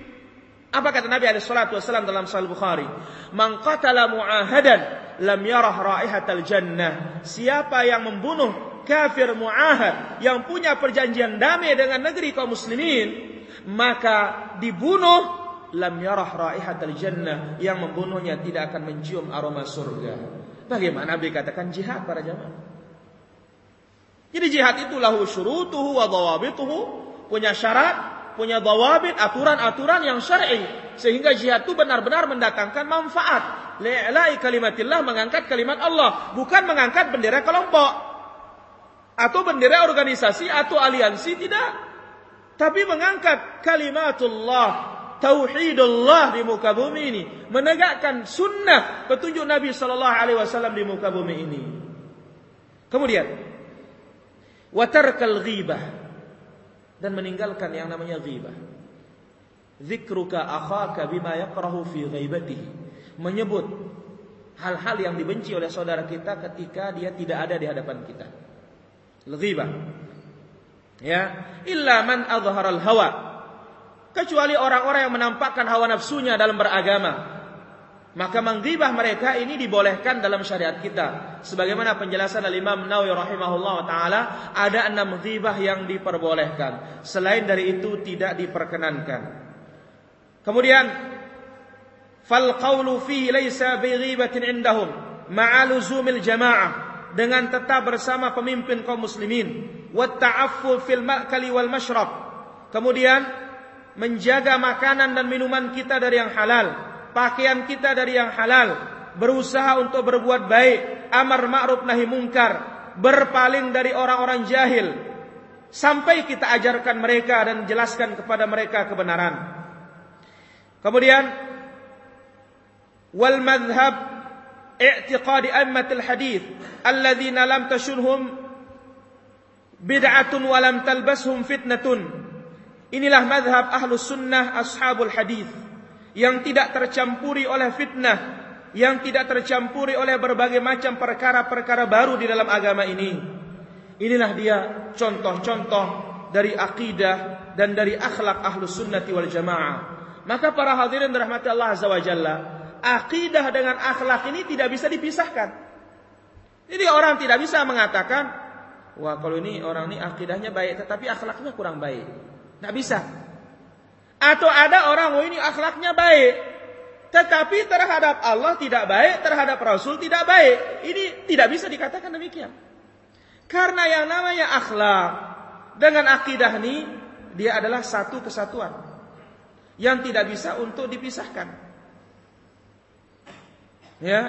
Apa kata Nabi alaihi salatu wasallam dalam Sahih Bukhari? Man qatala muahadan lam yarah raihatal jannah. Siapa yang membunuh kafir muahad yang punya perjanjian damai dengan negeri kaum muslimin maka dibunuh lam yarah raihatal jannah yang membunuhnya tidak akan mencium aroma surga. Bagaimana Nabi katakan jihad para jamaah? Jadi jihad itu lahu syurutuhu wa dhawabituhu punya syarat punya dawabit aturan-aturan yang syar'i sehingga jihad itu benar-benar mendatangkan manfaat. Li'la'i kalimatillah mengangkat kalimat Allah bukan mengangkat bendera kelompok. Atau bendera organisasi atau aliansi tidak. Tapi mengangkat kalimatullah tauhidullah di muka bumi ini. Menegakkan sunnah petunjuk Nabi sallallahu alaihi wasallam di muka bumi ini. Kemudian watarkal ghibah. Dan meninggalkan yang namanya ghibah. Zikruka akhaka bima yakrahu fi ghaibatihi. Menyebut hal-hal yang dibenci oleh saudara kita ketika dia tidak ada di hadapan kita. Ghibah. Ya, illa man azharal hawa. Kecuali orang-orang yang menampakkan hawa nafsunya dalam beragama. Maka menggibah mereka ini dibolehkan dalam syariat kita. Sebagaimana penjelasan dari Imam Nawawi rahimahullah taala, ada enam ghibah yang diperbolehkan. Selain dari itu tidak diperkenankan. Kemudian fal qawlu fihi laysa bi ghibatin indahum ma'a jama'ah dengan tetap bersama pemimpin kaum muslimin wa ta'affu fil ma'kali wal mashrab kemudian menjaga makanan dan minuman kita dari yang halal, pakaian kita dari yang halal, berusaha untuk berbuat baik, amar ma'ruf nahi mungkar, berpaling dari orang-orang jahil sampai kita ajarkan mereka dan jelaskan kepada mereka kebenaran. Kemudian wal madhab i'tiqadi ammatil hadith alladzina lam tashunhum bid'atun walam-talbashum fitnatun inilah madhab ahlus sunnah ashabul hadith yang tidak tercampuri oleh fitnah yang tidak tercampuri oleh berbagai macam perkara-perkara baru di dalam agama ini inilah dia contoh-contoh dari akidah dan dari akhlak ahlus sunnati wal jamaah maka para hadirin rahmati Allah azza wa jalla akidah dengan akhlak ini tidak bisa dipisahkan. Jadi orang tidak bisa mengatakan, wah kalau ini orang ini akidahnya baik tetapi akhlaknya kurang baik. Tidak bisa. Atau ada orang, wah ini akhlaknya baik. Tetapi terhadap Allah tidak baik, terhadap Rasul tidak baik. Ini tidak bisa dikatakan demikian. Karena yang namanya akhlak dengan akidah ini, dia adalah satu kesatuan. Yang tidak bisa untuk dipisahkan. Ya.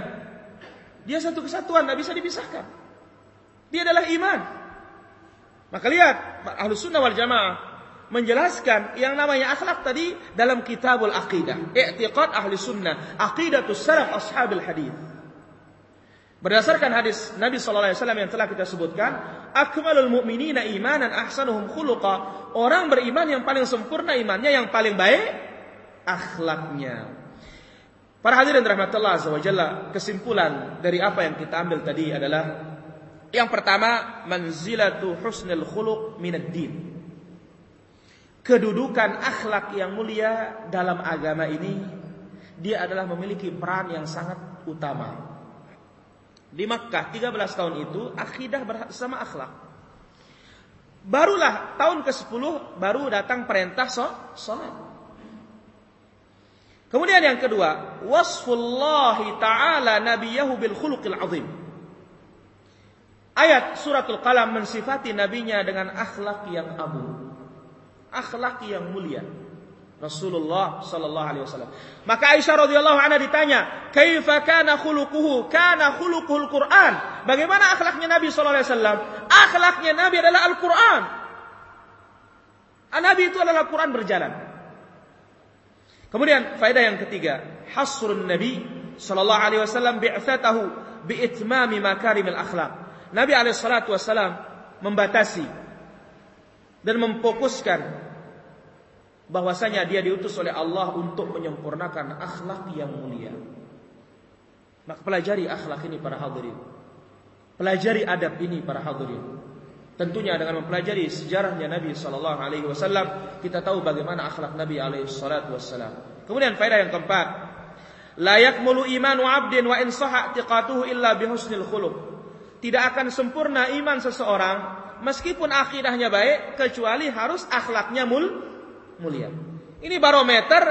Dia satu kesatuan, tidak bisa dipisahkan. Dia adalah iman. Maka lihat, Ahlus Sunnah wal Jamaah menjelaskan yang namanya akhlak tadi dalam Kitabul Aqidah. I'tiqad Ahli Sunnah, Aqidatus Salaf Ashabil Hadis. Berdasarkan hadis Nabi wasallam yang telah kita sebutkan, akmalul mu'minina imanan ahsanuhum khuluqa. Orang beriman yang paling sempurna imannya, yang paling baik akhlaknya. Para hadirin rahmatullah azza wajalla, kesimpulan dari apa yang kita ambil tadi adalah yang pertama, manzilatu husnul khuluq minad din. Kedudukan akhlak yang mulia dalam agama ini dia adalah memiliki peran yang sangat utama. Di Makkah 13 tahun itu akidah bersama akhlak. Barulah tahun ke-10 baru datang perintah salat. Kemudian yang kedua, wasfullahi ta'ala nabiyahu bil khuluqil azim. ayat suratul qalam mensifati nabinya dengan akhlak yang agung. Akhlak yang mulia. Rasulullah sallallahu alaihi wasallam. Maka Aisyah radhiyallahu anha ditanya, "Kaifa kana khuluquhu?" Kana khuluquhul Quran. Bagaimana akhlaknya Nabi sallallahu alaihi wasallam? Akhlaknya Nabi adalah Al-Qur'an. Nabi itu adalah Quran berjalan. Kemudian faedah yang ketiga, hasrun Nabi sallallahu alaihi wasallam bi'tsatahu biitmami makarimil akhlak. Nabi alaihi salatu wasallam membatasi dan memfokuskan bahwasanya dia diutus oleh Allah untuk menyempurnakan akhlak yang mulia. Maka pelajari akhlak ini para hadirin. Pelajari adab ini para hadirin. Tentunya dengan mempelajari sejarahnya Nabi sallallahu alaihi wasallam, kita tahu bagaimana akhlak Nabi alaihi wasallam. Kemudian faedah yang keempat, la yakmulu imanu 'abdin wa in sahha i'tiqaduhu illa bihusnil khuluq. Tidak akan sempurna iman seseorang meskipun akidahnya baik kecuali harus akhlaknya mul mulia. Ini barometer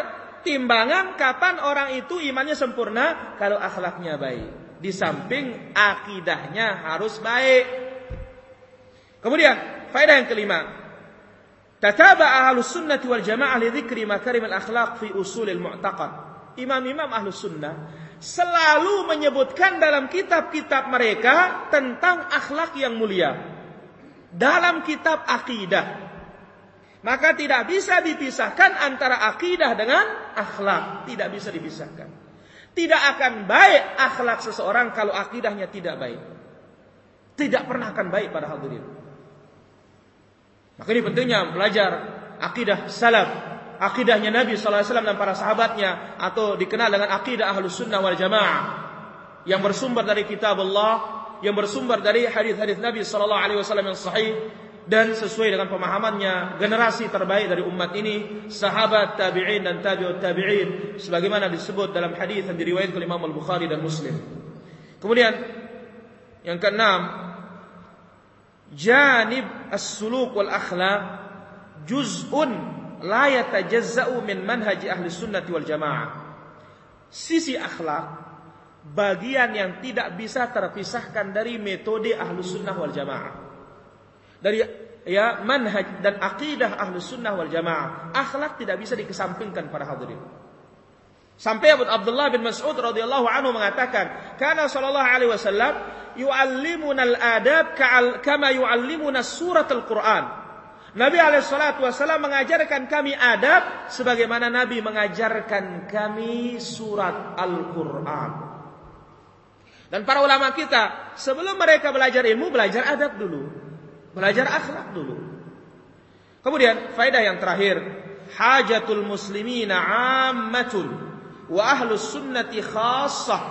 timbangan kapan orang itu imannya sempurna kalau akhlaknya baik. Di samping akidahnya harus baik. Kemudian faedah yang kelima. Tataba ahlus sunnah wal jamaah li dzikri makarim al akhlaq fi usul al mu'taqad. Imam-imam ahlus sunnah selalu menyebutkan dalam kitab-kitab mereka tentang akhlak yang mulia. Dalam kitab akidah maka tidak bisa dipisahkan antara akidah dengan akhlak. Tidak bisa dipisahkan. Tidak akan baik akhlak seseorang kalau akidahnya tidak baik. Tidak pernah akan baik pada hadirin. Maka ini pentingnya belajar akidah salaf, akidahnya Nabi SAW dan para sahabatnya atau dikenal dengan akidah ahlus sunnah wal jamaah yang bersumber dari kitab Allah, yang bersumber dari hadis-hadis Nabi SAW yang sahih dan sesuai dengan pemahamannya generasi terbaik dari umat ini sahabat tabi'in dan tabi'ut tabi'in sebagaimana disebut dalam hadis yang diriwayatkan oleh Imam Al-Bukhari dan Muslim. Kemudian yang keenam janib as-suluk wal akhlaq juz'un la yatajazza'u min manhaj ahli sunnati wal jamaah. Sisi akhlak bagian yang tidak bisa terpisahkan dari metode ahlu sunnah wal jamaah dari ya manhaj dan akidah ahlu sunnah wal jamaah. Akhlak tidak bisa dikesampingkan para hadirin. Sampai Abu Abdullah bin Mas'ud radhiyallahu anhu mengatakan, "Kana sallallahu alaihi wasallam yu'allimuna al-adab kama yu'allimuna surat al-Qur'an." Nabi alaihi wasallam mengajarkan kami adab sebagaimana Nabi mengajarkan kami surat Al-Qur'an. Dan para ulama kita sebelum mereka belajar ilmu belajar adab dulu. Belajar akhlak dulu. Kemudian faedah yang terakhir, hajatul muslimina ammatun wa ahlus sunnati khassah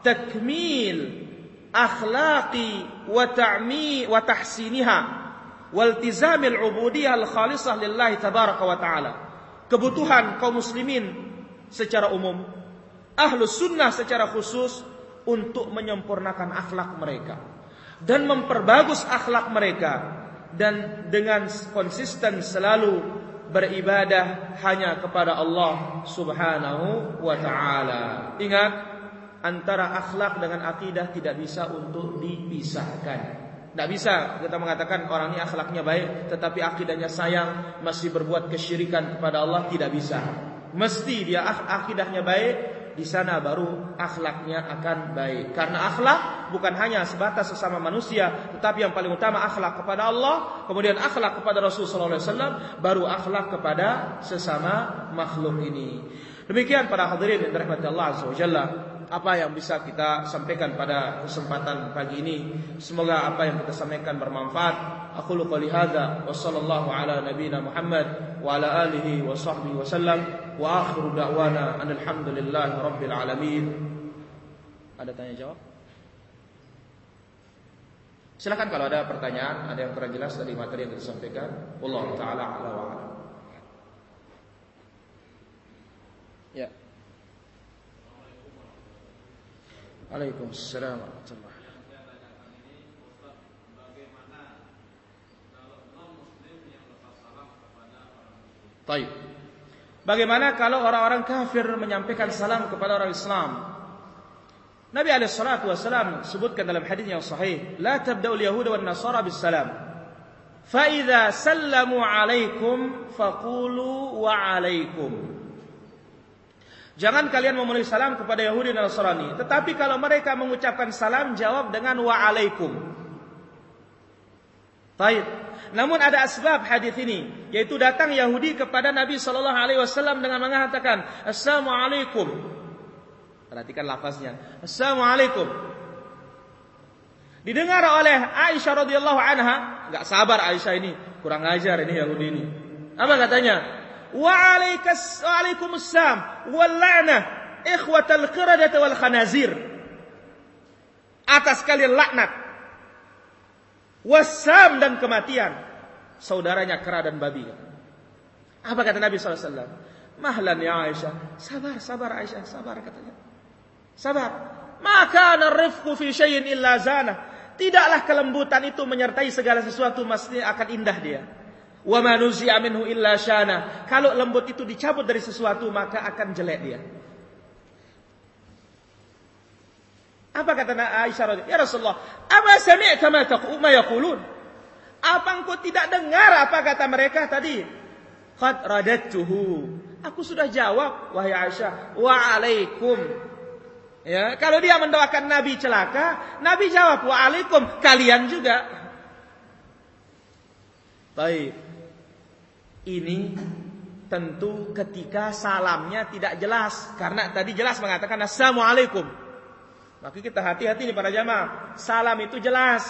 takmil akhlaqi wa ta'mi wa tahsiniha waltizamil ubudiyah al-khalisah tabaraka wa ta'ala. Kebutuhan kaum muslimin secara umum, ahlus sunnah secara khusus untuk menyempurnakan akhlak mereka dan memperbagus akhlak mereka dan dengan konsisten selalu beribadah hanya kepada Allah Subhanahu wa taala. Ingat, antara akhlak dengan akidah tidak bisa untuk dipisahkan. Tidak bisa kita mengatakan orang ini akhlaknya baik tetapi akidahnya sayang, masih berbuat kesyirikan kepada Allah tidak bisa. Mesti dia akidahnya baik, di sana baru akhlaknya akan baik. Karena akhlak bukan hanya sebatas sesama manusia, tetapi yang paling utama akhlak kepada Allah, kemudian akhlak kepada Rasulullah SAW, baru akhlak kepada sesama makhluk ini. Demikian para hadirin yang dirahmati Allah Azza wa Jalla apa yang bisa kita sampaikan pada kesempatan pagi ini. Semoga apa yang kita sampaikan bermanfaat. Hadza wa sallallahu ala nabiyyina Muhammad wa ala alihi wa sahbihi wa sallam wa akhiru da'wana alhamdulillahi rabbil alamin. Ada tanya jawab? Silakan kalau ada pertanyaan, ada yang kurang jelas dari materi yang kita sampaikan. Allah taala ala wa ala. Ya. Waalaikumsalam warahmatullahi Taib. Bagaimana kalau orang-orang kafir menyampaikan salam kepada orang Islam? Nabi alaihi wasallam sebutkan dalam hadis yang sahih, "La tabda'ul yahuda wan nasara bis salam." Fa idza sallamu alaikum faqulu wa alaikum. Jangan kalian memenuhi salam kepada Yahudi dan Nasrani, tetapi kalau mereka mengucapkan salam jawab dengan wa alaikum. Baik. Namun ada asbab hadis ini, yaitu datang Yahudi kepada Nabi sallallahu alaihi wasallam dengan mengatakan, "Assalamualaikum." Perhatikan lafaznya. Assalamualaikum. Didengar oleh Aisyah radhiyallahu anha, enggak sabar Aisyah ini, kurang ajar ini Yahudi ini. Apa katanya? Waalaikumsalam wal la'nah ikhwatal qiradah wal khanazir. Atas kalian laknat. Wasam dan kematian. Saudaranya kera dan babi. Apa kata Nabi SAW? Mahlan ya Aisyah. Sabar, sabar Aisyah, sabar katanya. Sabar. Maka narifku fi syai'in illa zana. Tidaklah kelembutan itu menyertai segala sesuatu mesti akan indah dia. Wa manusia minhu illa syana. Kalau lembut itu dicabut dari sesuatu maka akan jelek dia. Apa kata Aisyah Ya Rasulullah, "Ama sami'ta ma ma yaqulun?" Apa engkau tidak dengar apa kata mereka tadi? Qad radattuhu. Aku sudah jawab wahai Aisyah, "Wa alaikum." Ya, kalau dia mendoakan Nabi celaka, Nabi jawab, "Wa alaikum." Kalian juga. Baik. Ini tentu ketika salamnya tidak jelas karena tadi jelas mengatakan assalamualaikum. Maka kita hati-hati nih para jamaah. Salam itu jelas.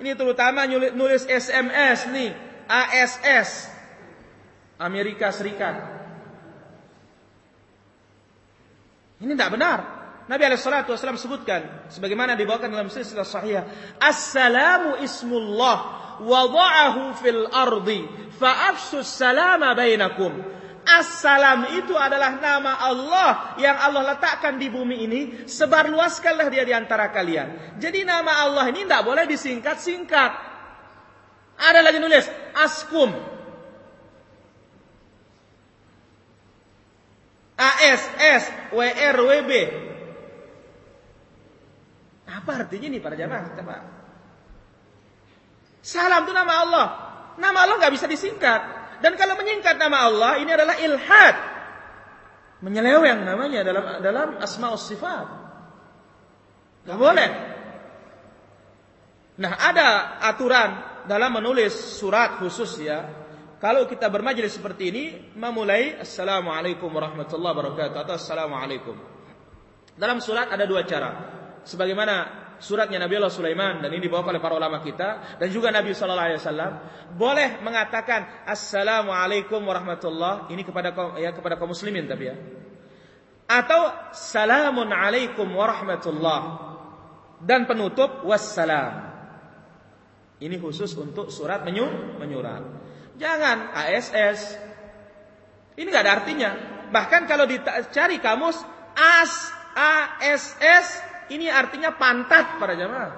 Ini terutama nulis SMS nih, ASS Amerika Serikat. Ini tidak benar. Nabi wasallam sebutkan sebagaimana dibawakan dalam silsilah sahih, "Assalamu ismullah wada'ahu fil ardi fa'afsus salama bainakum. Assalam itu adalah nama Allah yang Allah letakkan di bumi ini. Sebarluaskanlah dia di antara kalian. Jadi nama Allah ini tidak boleh disingkat-singkat. Ada lagi nulis Askum. ASS WRWB. Apa artinya ini para jamaah? Salam itu nama Allah. Nama Allah nggak bisa disingkat. Dan kalau menyingkat nama Allah ini adalah ilhad. Menyeleweng namanya dalam dalam asma sifat. Gak boleh. Nah ada aturan dalam menulis surat khusus ya. Kalau kita bermajelis seperti ini, memulai Assalamualaikum warahmatullahi wabarakatuh atau Assalamualaikum. Dalam surat ada dua cara. Sebagaimana suratnya Nabi Allah Sulaiman dan ini dibawa oleh para ulama kita dan juga Nabi Shallallahu Alaihi Wasallam. Boleh mengatakan Assalamualaikum warahmatullah. Ini kepada ya kepada kaum muslimin tapi ya. Atau Salamun alaikum warahmatullah. Dan penutup wassalam. Ini khusus untuk surat menyu menyurat. Jangan ASS ini nggak ada artinya. Bahkan kalau dicari kamus as ASS ini artinya pantat para jamaah.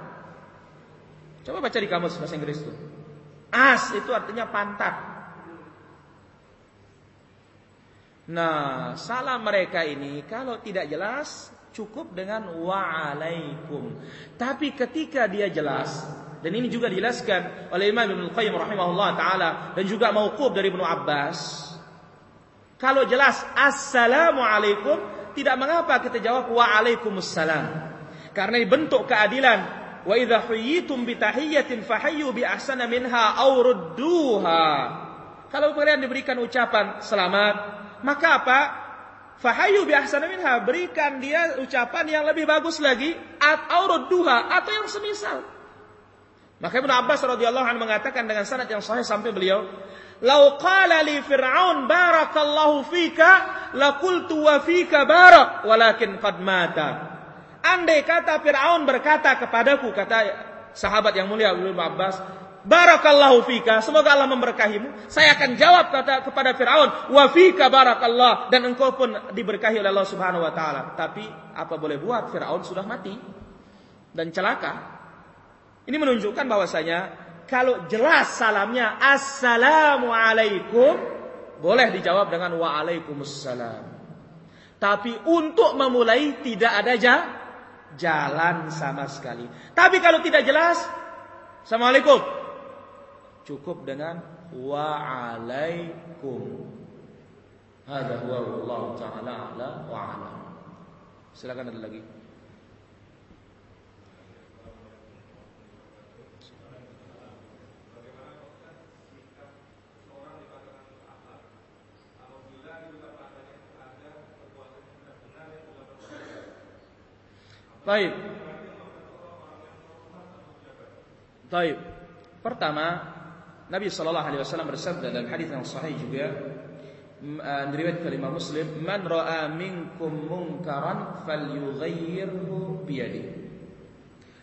Coba baca di kamus bahasa Inggris itu. As itu artinya pantat. Nah, salah mereka ini kalau tidak jelas cukup dengan waalaikum. Tapi ketika dia jelas dan ini juga dijelaskan oleh Imam Ibnu Qayyim rahimahullah taala dan juga mauquf dari Ibnu Abbas. Kalau jelas assalamualaikum tidak mengapa kita jawab waalaikumsalam. Karena bentuk keadilan. Wa idza huyyitum bi tahiyyatin fahayyu bi ahsana minha aw rudduha. Kalau kalian diberikan ucapan selamat, maka apa? Fahayyu bi ahsana minha, berikan dia ucapan yang lebih bagus lagi atau rudduha atau yang semisal. Maka Ibnu Abbas radhiyallahu anhu mengatakan dengan sanad yang sahih sampai beliau, "Lau qala li Fir'aun barakallahu fika, laqultu wa fika barak, walakin qad mata." Andai kata Fir'aun berkata kepadaku, kata sahabat yang mulia Ibnu Abbas, Barakallahu fika, semoga Allah memberkahimu. Saya akan jawab kata kepada Firaun, wa fika barakallah dan engkau pun diberkahi oleh Allah Subhanahu wa taala. Tapi apa boleh buat Firaun sudah mati dan celaka. Ini menunjukkan bahwasanya kalau jelas salamnya assalamualaikum boleh dijawab dengan waalaikumsalam. Tapi untuk memulai tidak ada ja, jalan sama sekali. Tapi kalau tidak jelas, Assalamualaikum. Cukup dengan waalaikum. Hada huwa Allah taala ala wa alam. Silakan ada lagi. Baik. Baik. Pertama, Nabi sallallahu alaihi wasallam bersabda dalam hadis yang sahih juga eh, diriwayatkan oleh Imam Muslim, "Man ra'a minkum munkaran falyughayyirhu biyadihi."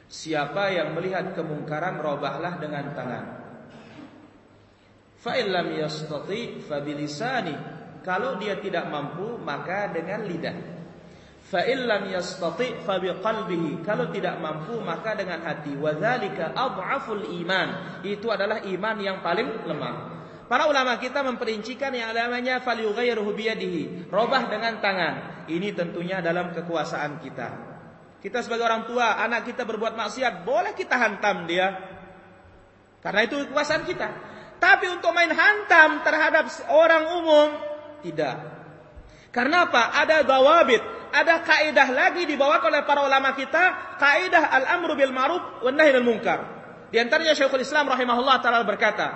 Siapa yang melihat kemungkaran robahlah dengan tangan. Fa illam yastati fa bilisani. Kalau dia tidak mampu maka dengan lidah. Fa illam yastati fa biqalbihi. Kalau tidak mampu maka dengan hati. Wa dzalika adhaful iman. Itu adalah iman yang paling lemah. Para ulama kita memperincikan yang namanya falyughayyirhu biyadihi. Robah dengan tangan. Ini tentunya dalam kekuasaan kita. Kita sebagai orang tua, anak kita berbuat maksiat, boleh kita hantam dia. Karena itu kekuasaan kita. Tapi untuk main hantam terhadap orang umum, tidak. Karena apa? Ada dawabit, ada kaidah lagi dibawa oleh para ulama kita, kaidah al-amru bil ma'ruf wan munkar. Di antaranya Syekhul Islam rahimahullah taala berkata,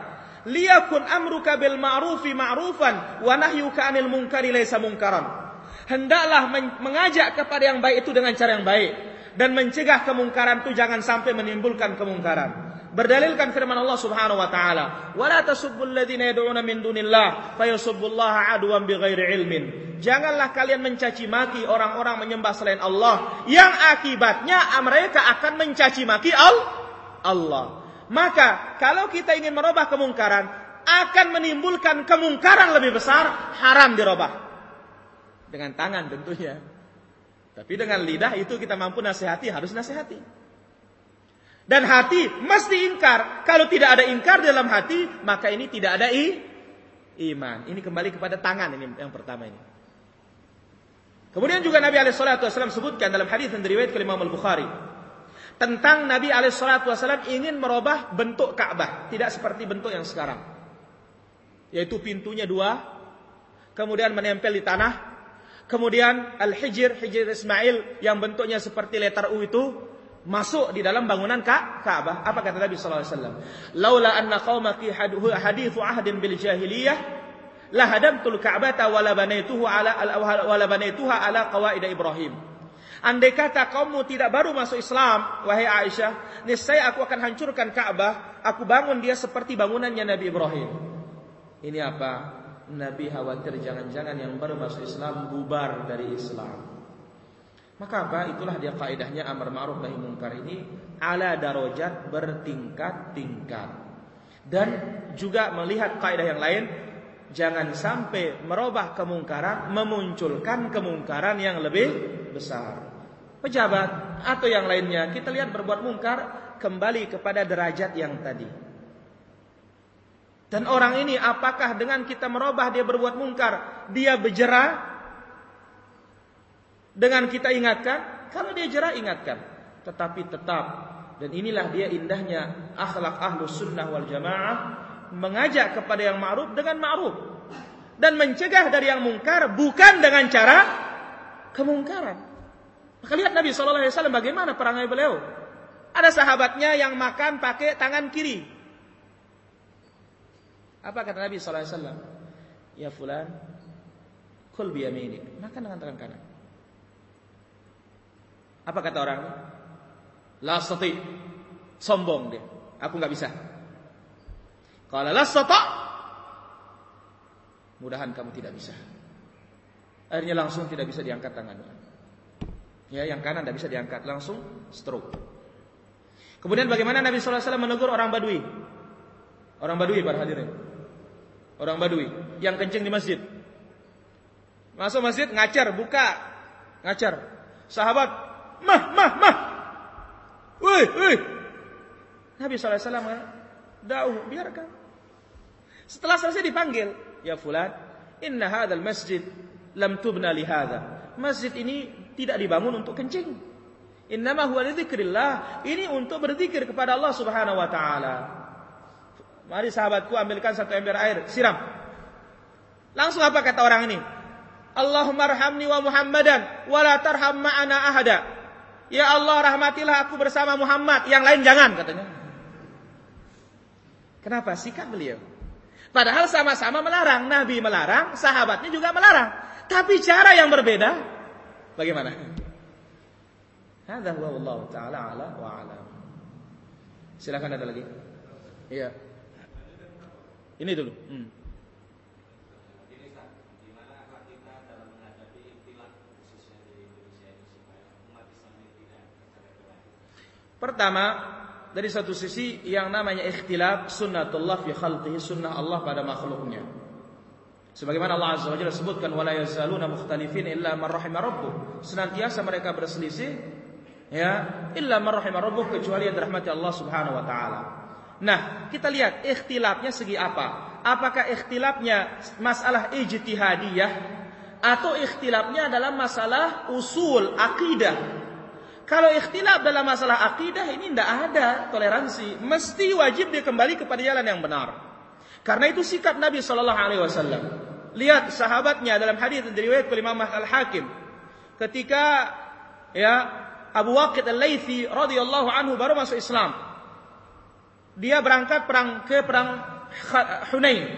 "Liyakun amruka bil ma'rufi ma'rufan wa nahyuka 'anil munkari laysa munkaran." Hendaklah mengajak kepada yang baik itu dengan cara yang baik dan mencegah kemungkaran itu jangan sampai menimbulkan kemungkaran. Berdalilkan firman Allah Subhanahu wa taala, "Wa la tasubbul ladzina yad'una min dunillah fayasubbullaha adwan bighairi ilmin." Janganlah kalian mencaci maki orang-orang menyembah selain Allah yang akibatnya mereka akan mencaci maki Allah. Maka kalau kita ingin merubah kemungkaran akan menimbulkan kemungkaran lebih besar, haram dirubah. Dengan tangan tentunya. Tapi dengan lidah itu kita mampu nasihati, harus nasihati. Dan hati mesti ingkar. Kalau tidak ada ingkar dalam hati, maka ini tidak ada i, iman. Ini kembali kepada tangan ini yang pertama ini. Kemudian juga Nabi Alaihissalam sebutkan dalam hadis yang diriwayatkan oleh Imam Al Bukhari tentang Nabi Alaihissalam ingin merubah bentuk Ka'bah, tidak seperti bentuk yang sekarang, yaitu pintunya dua, kemudian menempel di tanah, kemudian Al Hijr Hijr Ismail yang bentuknya seperti letter U itu masuk di dalam bangunan Ka'bah. Apa kata Nabi sallallahu alaihi wasallam? Laula anna qaumaki hadithu ahdin bil jahiliyah la hadamtul Ka'bata wa la ala wa la ala qawaid Ibrahim. Andai kata kaummu tidak baru masuk Islam, wahai Aisyah, niscaya aku akan hancurkan Ka'bah, aku bangun dia seperti bangunannya Nabi Ibrahim. Ini apa? Nabi khawatir jangan-jangan yang baru masuk Islam bubar dari Islam. Maka apa? Itulah dia kaidahnya amar ma'ruf nahi munkar ini ala darajat bertingkat-tingkat. Dan juga melihat kaidah yang lain, jangan sampai merubah kemungkaran memunculkan kemungkaran yang lebih besar. Pejabat atau yang lainnya, kita lihat berbuat mungkar kembali kepada derajat yang tadi. Dan orang ini apakah dengan kita merubah dia berbuat mungkar, dia berjerah dengan kita ingatkan, kalau dia jerah ingatkan. Tetapi tetap dan inilah dia indahnya akhlak ahlu sunnah wal jamaah mengajak kepada yang ma'ruf dengan ma'ruf dan mencegah dari yang mungkar bukan dengan cara kemungkaran. Maka lihat Nabi Wasallam bagaimana perangai beliau. Ada sahabatnya yang makan pakai tangan kiri. Apa kata Nabi Wasallam? Ya fulan, kul biyaminik. Makan dengan tangan kanan. Apa kata orang? La stati. Sombong dia. Aku nggak bisa. Kalau la stata. Mudahan kamu tidak bisa. Akhirnya langsung tidak bisa diangkat tangannya. Ya, yang kanan tidak bisa diangkat, langsung stroke. Kemudian bagaimana Nabi SAW menegur orang Badui? Orang Badui para hadirin. Orang Badui yang kencing di masjid. Masuk masjid ngacar, buka, ngacar. Sahabat mah, mah, mah. Woi, woi. Nabi SAW Dauh, biarkan. Setelah selesai dipanggil, ya fulan, inna hadal masjid lam tubna li hadha. Masjid ini tidak dibangun untuk kencing. Innama huwa lidzikrillah. Ini untuk berzikir kepada Allah Subhanahu wa taala. Mari sahabatku ambilkan satu ember air, siram. Langsung apa kata orang ini? Allahumma arhamni wa Muhammadan wa la tarham ma'ana ahada. Ya Allah rahmatilah aku bersama Muhammad, yang lain jangan katanya. Kenapa sikap beliau? Padahal sama-sama melarang, Nabi melarang, sahabatnya juga melarang. Tapi cara yang berbeda. Bagaimana? Hadza huwa taala ala wa. Silakan ada lagi. Iya. Ini dulu. Hmm. Pertama, dari satu sisi yang namanya ikhtilaf sunnatullah fi khalqihi sunnah Allah pada makhluknya. Sebagaimana Allah Azza wa Jalla sebutkan wala yazaluna mukhtalifin illa man rahima rabbuh. Senantiasa mereka berselisih ya illa man rahima rabbuh kecuali yang dirahmati Allah Subhanahu wa taala. Nah, kita lihat ikhtilafnya segi apa? Apakah ikhtilafnya masalah ijtihadiyah atau ikhtilafnya adalah masalah usul akidah kalau ikhtilaf dalam masalah akidah ini tidak ada toleransi, mesti wajib dia kembali kepada jalan yang benar. Karena itu sikap Nabi Shallallahu Alaihi Wasallam. Lihat sahabatnya dalam hadis dari riwayat Imam Al Hakim, ketika ya Abu Waqid Al Laythi radhiyallahu anhu baru masuk Islam, dia berangkat perang ke perang Hunain.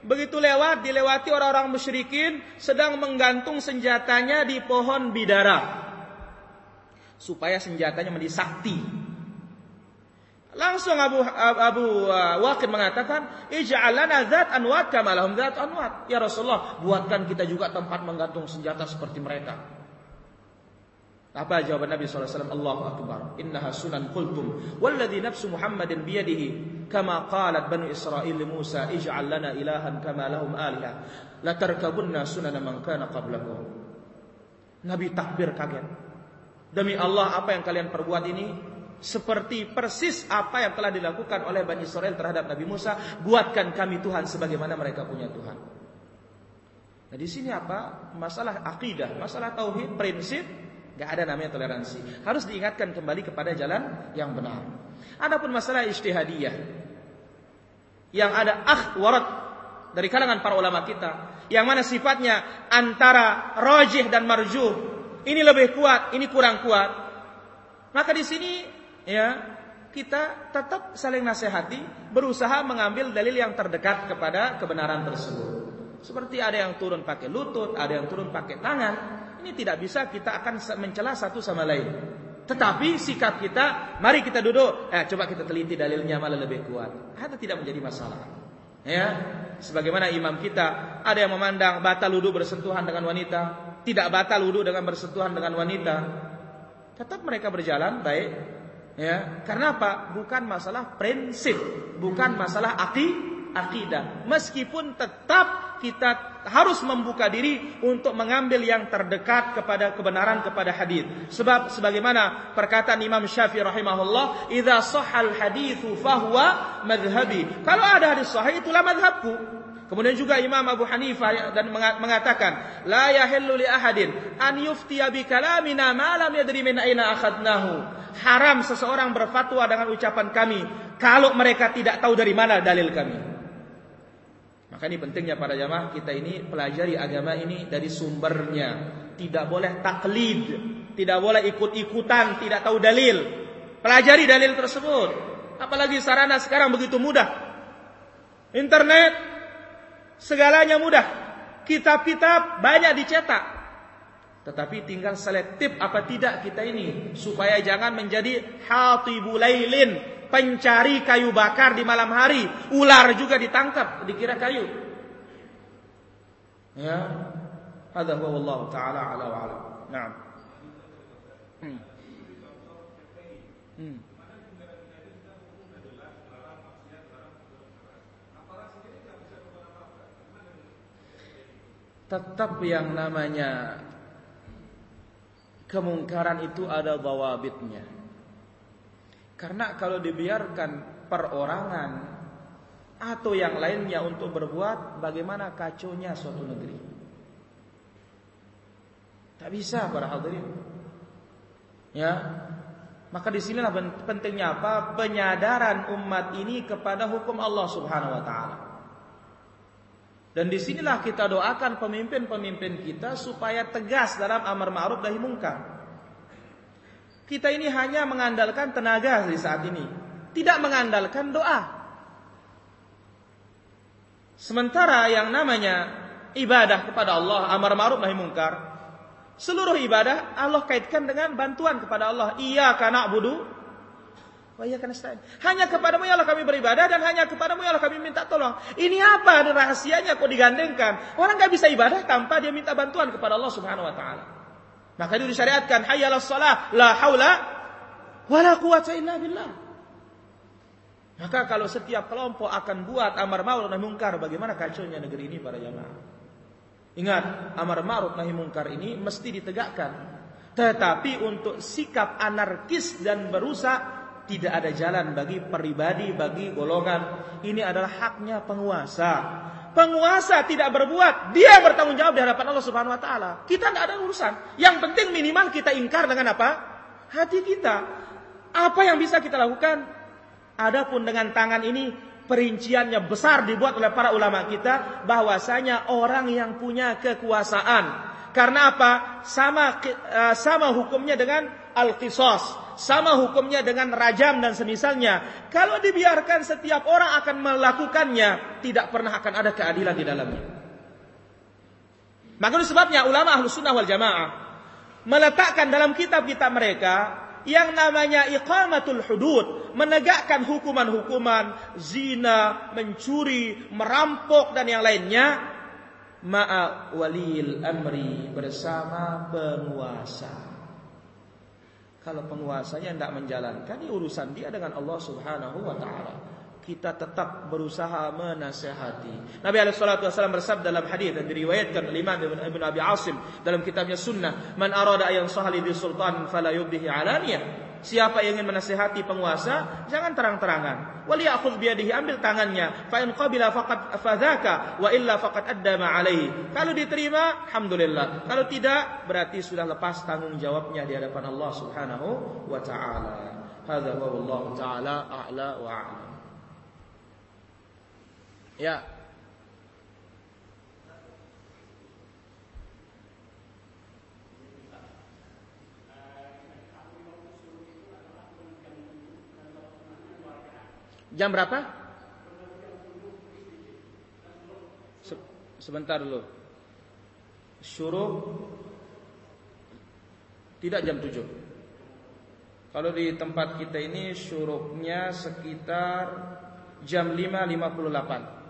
Begitu lewat, dilewati orang-orang musyrikin sedang menggantung senjatanya di pohon bidara supaya senjatanya menjadi sakti. Langsung Abu Abu uh, Waqid mengatakan, "Ij'al lana zat anwat kama lahum zat anwat." Ya Rasulullah, buatkan kita juga tempat menggantung senjata seperti mereka. Apa jawaban Nabi SAW? Allahu Akbar. Innaha sunan qultum. Walladhi nafsu Muhammadin biyadihi. Kama qalat Banu Israel Musa. Ij'al lana ilahan kama lahum aliha. Latarkabunna sunan man kana. Nabi takbir kaget. Demi Allah apa yang kalian perbuat ini seperti persis apa yang telah dilakukan oleh Bani Israel terhadap Nabi Musa, buatkan kami Tuhan sebagaimana mereka punya Tuhan. Nah di sini apa? Masalah akidah, masalah tauhid, prinsip, gak ada namanya toleransi. Harus diingatkan kembali kepada jalan yang benar. Adapun masalah istihadiyah, yang ada akhwarat dari kalangan para ulama kita, yang mana sifatnya antara rojih dan marjuh, ini lebih kuat, ini kurang kuat. Maka di sini ya kita tetap saling nasihati, berusaha mengambil dalil yang terdekat kepada kebenaran tersebut. Seperti ada yang turun pakai lutut, ada yang turun pakai tangan. Ini tidak bisa kita akan mencela satu sama lain. Tetapi sikap kita, mari kita duduk, eh coba kita teliti dalilnya malah lebih kuat. Itu tidak menjadi masalah. Ya, sebagaimana imam kita ada yang memandang batal wudhu bersentuhan dengan wanita, tidak batal wudhu dengan bersentuhan dengan wanita, tetap mereka berjalan baik. Ya, karena apa? Bukan masalah prinsip, bukan masalah aki, akidah. Meskipun tetap kita harus membuka diri untuk mengambil yang terdekat kepada kebenaran kepada hadis. Sebab sebagaimana perkataan Imam Syafi'i rahimahullah, "Idza sahal haditsu fahuwa madhhabi." Kalau ada hadis sahih itulah madhabku. Kemudian juga Imam Abu Hanifah dan mengatakan, la yahillu li ahadin an yuftiya bi kalamina ma lam yadri min aina akhadnahu. Haram seseorang berfatwa dengan ucapan kami kalau mereka tidak tahu dari mana dalil kami. Maka ini pentingnya para jamaah kita ini pelajari agama ini dari sumbernya. Tidak boleh taklid, tidak boleh ikut-ikutan, tidak tahu dalil. Pelajari dalil tersebut. Apalagi sarana sekarang begitu mudah. Internet segalanya mudah. Kitab-kitab banyak dicetak. Tetapi tinggal selektif apa tidak kita ini supaya jangan menjadi hatibul lailin, pencari kayu bakar di malam hari. Ular juga ditangkap, dikira kayu. Ya. Hadza huwa Allah taala ala wa. Naam. Hmm. Hmm. Tetap yang namanya kemungkaran itu ada bawabitnya. Karena kalau dibiarkan perorangan atau yang lainnya untuk berbuat, bagaimana kacaunya suatu negeri. Tak bisa para hadirin. Ya. Maka di sinilah pentingnya apa? Penyadaran umat ini kepada hukum Allah Subhanahu wa taala. Dan di sinilah kita doakan pemimpin-pemimpin kita supaya tegas dalam amar ma'ruf nahi mungkar. Kita ini hanya mengandalkan tenaga di saat ini, tidak mengandalkan doa. Sementara yang namanya ibadah kepada Allah, amar ma'ruf nahi mungkar, seluruh ibadah Allah kaitkan dengan bantuan kepada Allah. Iya karena budu, iya karena Hanya kepadamu ya Allah kami beribadah dan hanya kepadamu ya Allah kami minta tolong. Ini apa rahasianya kok digandengkan? Orang nggak bisa ibadah tanpa dia minta bantuan kepada Allah Subhanahu wa taala. Maka itu disyariatkan hayyalas shalah la haula wala quwata illa billah. Maka kalau setiap kelompok akan buat amar ma'ruf nahi mungkar, bagaimana kacaunya negeri ini para jamaah? Ingat, amar ma'ruf nahi mungkar ini mesti ditegakkan. Tetapi untuk sikap anarkis dan berusaha tidak ada jalan bagi pribadi, bagi golongan. Ini adalah haknya penguasa. Penguasa tidak berbuat, dia bertanggung jawab di hadapan Allah Subhanahu wa taala. Kita tidak ada urusan. Yang penting minimal kita ingkar dengan apa? Hati kita. Apa yang bisa kita lakukan? Adapun dengan tangan ini perinciannya besar dibuat oleh para ulama kita bahwasanya orang yang punya kekuasaan karena apa sama eh, sama hukumnya dengan al-qisas sama hukumnya dengan rajam dan semisalnya kalau dibiarkan setiap orang akan melakukannya tidak pernah akan ada keadilan di dalamnya maka sebabnya ulama ahlus sunnah wal jamaah meletakkan dalam kitab-kitab mereka yang namanya iqamatul hudud, menegakkan hukuman-hukuman zina, mencuri, merampok dan yang lainnya ma'a walil amri bersama penguasa. Kalau penguasanya tidak menjalankan, ini urusan dia dengan Allah Subhanahu wa taala kita tetap berusaha menasehati. Nabi alaihi bersabda dalam hadis yang diriwayatkan oleh Imam Ibn Abi Asim dalam kitabnya Sunnah, "Man arada ayan sahali di sultan fala yubdihi alaniyah." Siapa yang ingin menasehati penguasa, jangan terang-terangan. Wali ya'khudh biyadihi, ambil tangannya. Fa in qabila faqad fadzaka wa illa faqad addama alaihi. Kalau diterima, alhamdulillah. Kalau tidak, berarti sudah lepas tanggung jawabnya di hadapan Allah Subhanahu wa taala. Hadza wa wallahu taala a'la wa a'lam. Ya. Jam berapa? sebentar dulu. Syuruh tidak jam 7. Kalau di tempat kita ini syuruhnya sekitar jam 5.58.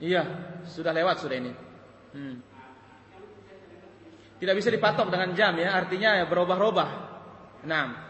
Iya, sudah lewat sudah ini. Hmm. Tidak bisa dipatok dengan jam ya, artinya ya berubah-ubah. Enam.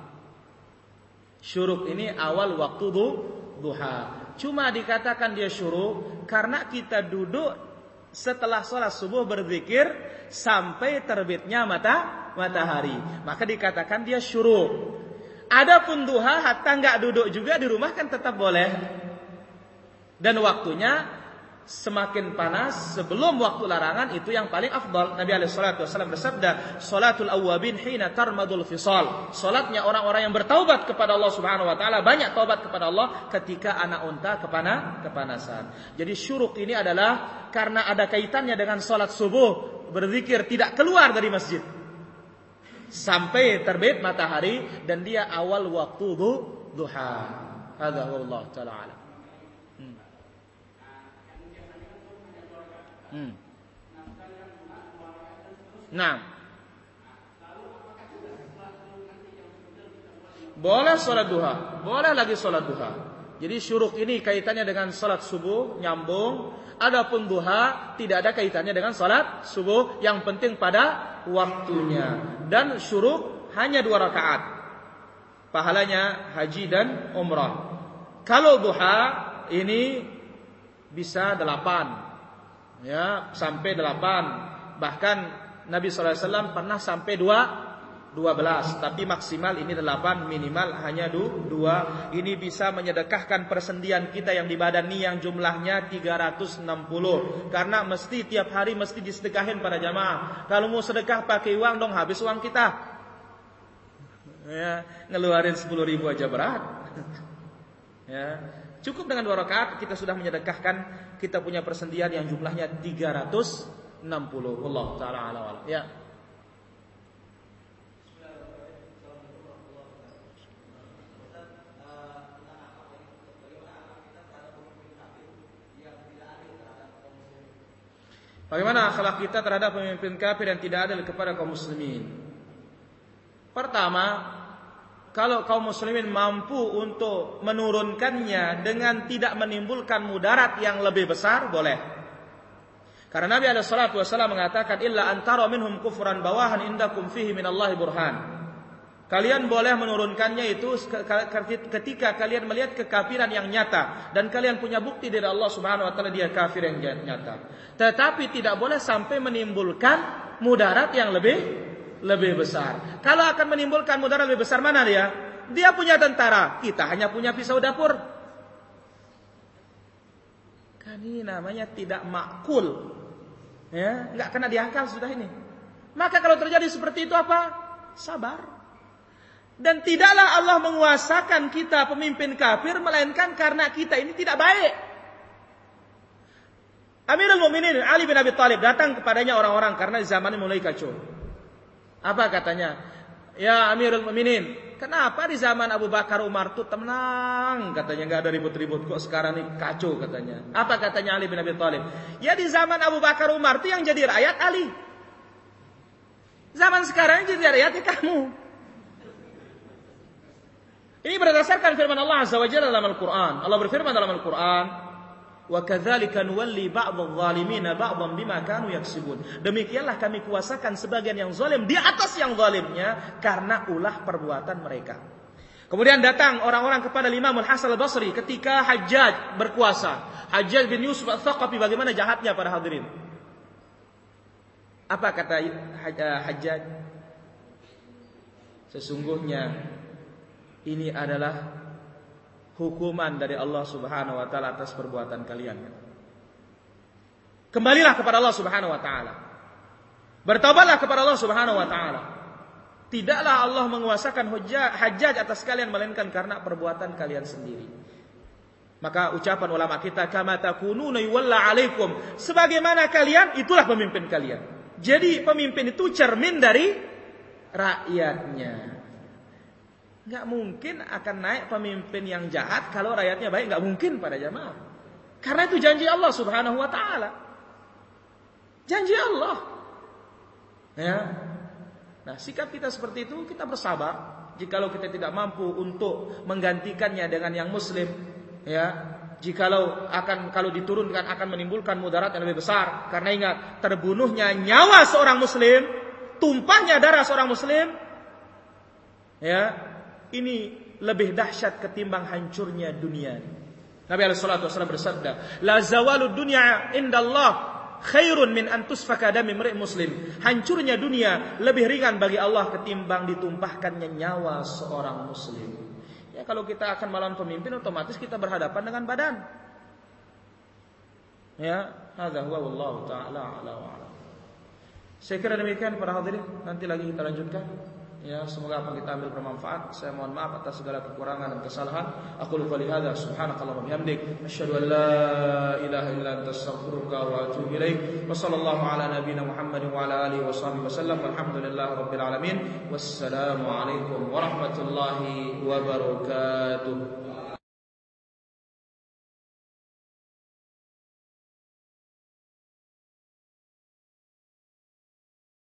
Syuruk ini awal waktu duha. Cuma dikatakan dia syuruk karena kita duduk setelah sholat subuh berzikir sampai terbitnya mata matahari. Maka dikatakan dia syuruk. Adapun duha hatta nggak duduk juga di rumah kan tetap boleh dan waktunya semakin panas sebelum waktu larangan itu yang paling afdal. Nabi alaihi salatu wasallam bersabda, "Salatul awwabin hina tarmadul fisal." Salatnya orang-orang yang bertaubat kepada Allah Subhanahu wa taala, banyak taubat kepada Allah ketika anak unta kepana kepanasan. Jadi syuruk ini adalah karena ada kaitannya dengan salat subuh, berzikir tidak keluar dari masjid. Sampai terbit matahari dan dia awal waktu duha. Hadza wallahu taala Nah. Boleh sholat duha. Boleh lagi sholat duha. Jadi syuruk ini kaitannya dengan salat subuh nyambung. Adapun duha tidak ada kaitannya dengan salat subuh. Yang penting pada waktunya. Dan syuruk hanya dua rakaat. Pahalanya haji dan umrah. Kalau duha ini bisa delapan, ya sampai delapan. Bahkan Nabi SAW pernah sampai dua 12 Tapi maksimal ini 8 Minimal hanya 2 Ini bisa menyedekahkan persendian kita yang di badan ini Yang jumlahnya 360 Karena mesti tiap hari mesti disedekahin pada jamaah. Kalau mau sedekah pakai uang dong habis uang kita. Ya, Ngeluarin 10 ribu aja berat. Ya, Cukup dengan dua rakaat kita sudah menyedekahkan Kita punya persendian yang jumlahnya 360 Allah Ta'ala ala Ya. Bagaimana akhlak kita terhadap pemimpin kafir yang tidak adil kepada kaum muslimin? Pertama, kalau kaum muslimin mampu untuk menurunkannya dengan tidak menimbulkan mudarat yang lebih besar, boleh. Karena Nabi alaihi wasallam mengatakan illa antara minhum kufran bawahan indakum fihi minallahi burhan. Kalian boleh menurunkannya itu ketika kalian melihat kekafiran yang nyata dan kalian punya bukti dari Allah Subhanahu wa taala dia kafir yang nyata. Tetapi tidak boleh sampai menimbulkan mudarat yang lebih lebih besar. Kalau akan menimbulkan mudarat lebih besar mana dia? Dia punya tentara, kita hanya punya pisau dapur. Kan ini namanya tidak makul. Ya, enggak kena diakal sudah ini. Maka kalau terjadi seperti itu apa? Sabar. Dan tidaklah Allah menguasakan kita pemimpin kafir melainkan karena kita ini tidak baik. Amirul Mukminin Ali bin Abi Thalib datang kepadanya orang-orang karena zaman mulai kacau. Apa katanya? Ya Amirul Mukminin, kenapa di zaman Abu Bakar Umar tuh tenang katanya nggak ada ribut-ribut kok sekarang ini kacau katanya. Apa katanya Ali bin Abi Thalib? Ya di zaman Abu Bakar Umar tuh yang jadi rakyat Ali. Zaman sekarang jadi rakyat ya kamu. Ini berdasarkan firman Allah Azza wa Jalla dalam Al-Quran. Allah berfirman dalam Al-Quran, wa kadzalika nuwalli ba'dadh zalimina ba'dhan bima kanu yaksibun. Demikianlah kami kuasakan sebagian yang zalim di atas yang zalimnya karena ulah perbuatan mereka. Kemudian datang orang-orang kepada Imam Al-Hasan Al-Basri ketika Hajjaj berkuasa. Hajjaj bin Yusuf Al-Thaqafi bagaimana jahatnya para hadirin? Apa kata eh, Hajjaj? Sesungguhnya ini adalah hukuman dari Allah Subhanahu wa taala atas perbuatan kalian. Kembalilah kepada Allah Subhanahu wa taala. Bertobatlah kepada Allah Subhanahu wa taala. Tidaklah Allah menguasakan hajat atas kalian melainkan karena perbuatan kalian sendiri. Maka ucapan ulama kita kama takununa yuwalla alaikum. Sebagaimana kalian itulah pemimpin kalian. Jadi pemimpin itu cermin dari rakyatnya. Nggak mungkin akan naik pemimpin yang jahat kalau rakyatnya baik. Nggak mungkin pada jamaah. Karena itu janji Allah subhanahu wa ta'ala. Janji Allah. Ya. Nah sikap kita seperti itu kita bersabar. Jikalau kita tidak mampu untuk menggantikannya dengan yang muslim. Ya. Jikalau akan kalau diturunkan akan menimbulkan mudarat yang lebih besar. Karena ingat terbunuhnya nyawa seorang muslim. Tumpahnya darah seorang muslim. Ya, ini lebih dahsyat ketimbang hancurnya dunia. Nabi alaihi salatu wasallam bersabda, "La zawalu dunya indallah khairun min an tusfaka dami muslim." Hancurnya dunia lebih ringan bagi Allah ketimbang ditumpahkannya nyawa seorang muslim. Ya kalau kita akan melawan pemimpin otomatis kita berhadapan dengan badan. Ya, hadza huwa wallahu taala ala wa Saya kira demikian para hadirin, nanti lagi kita lanjutkan. Ya, semoga apa kita ambil bermanfaat. Saya mohon maaf atas segala kekurangan dan kesalahan. Aku lupa lihada subhanakallah wa bihamdik. Asyhadu an la ilaha illa anta astaghfiruka wa atubu ilaik. Wa sallallahu ala nabiyyina Muhammad wa ala alihi wa sahbihi wasallam. Walhamdulillahi rabbil alamin. Wassalamu alaikum warahmatullahi wabarakatuh.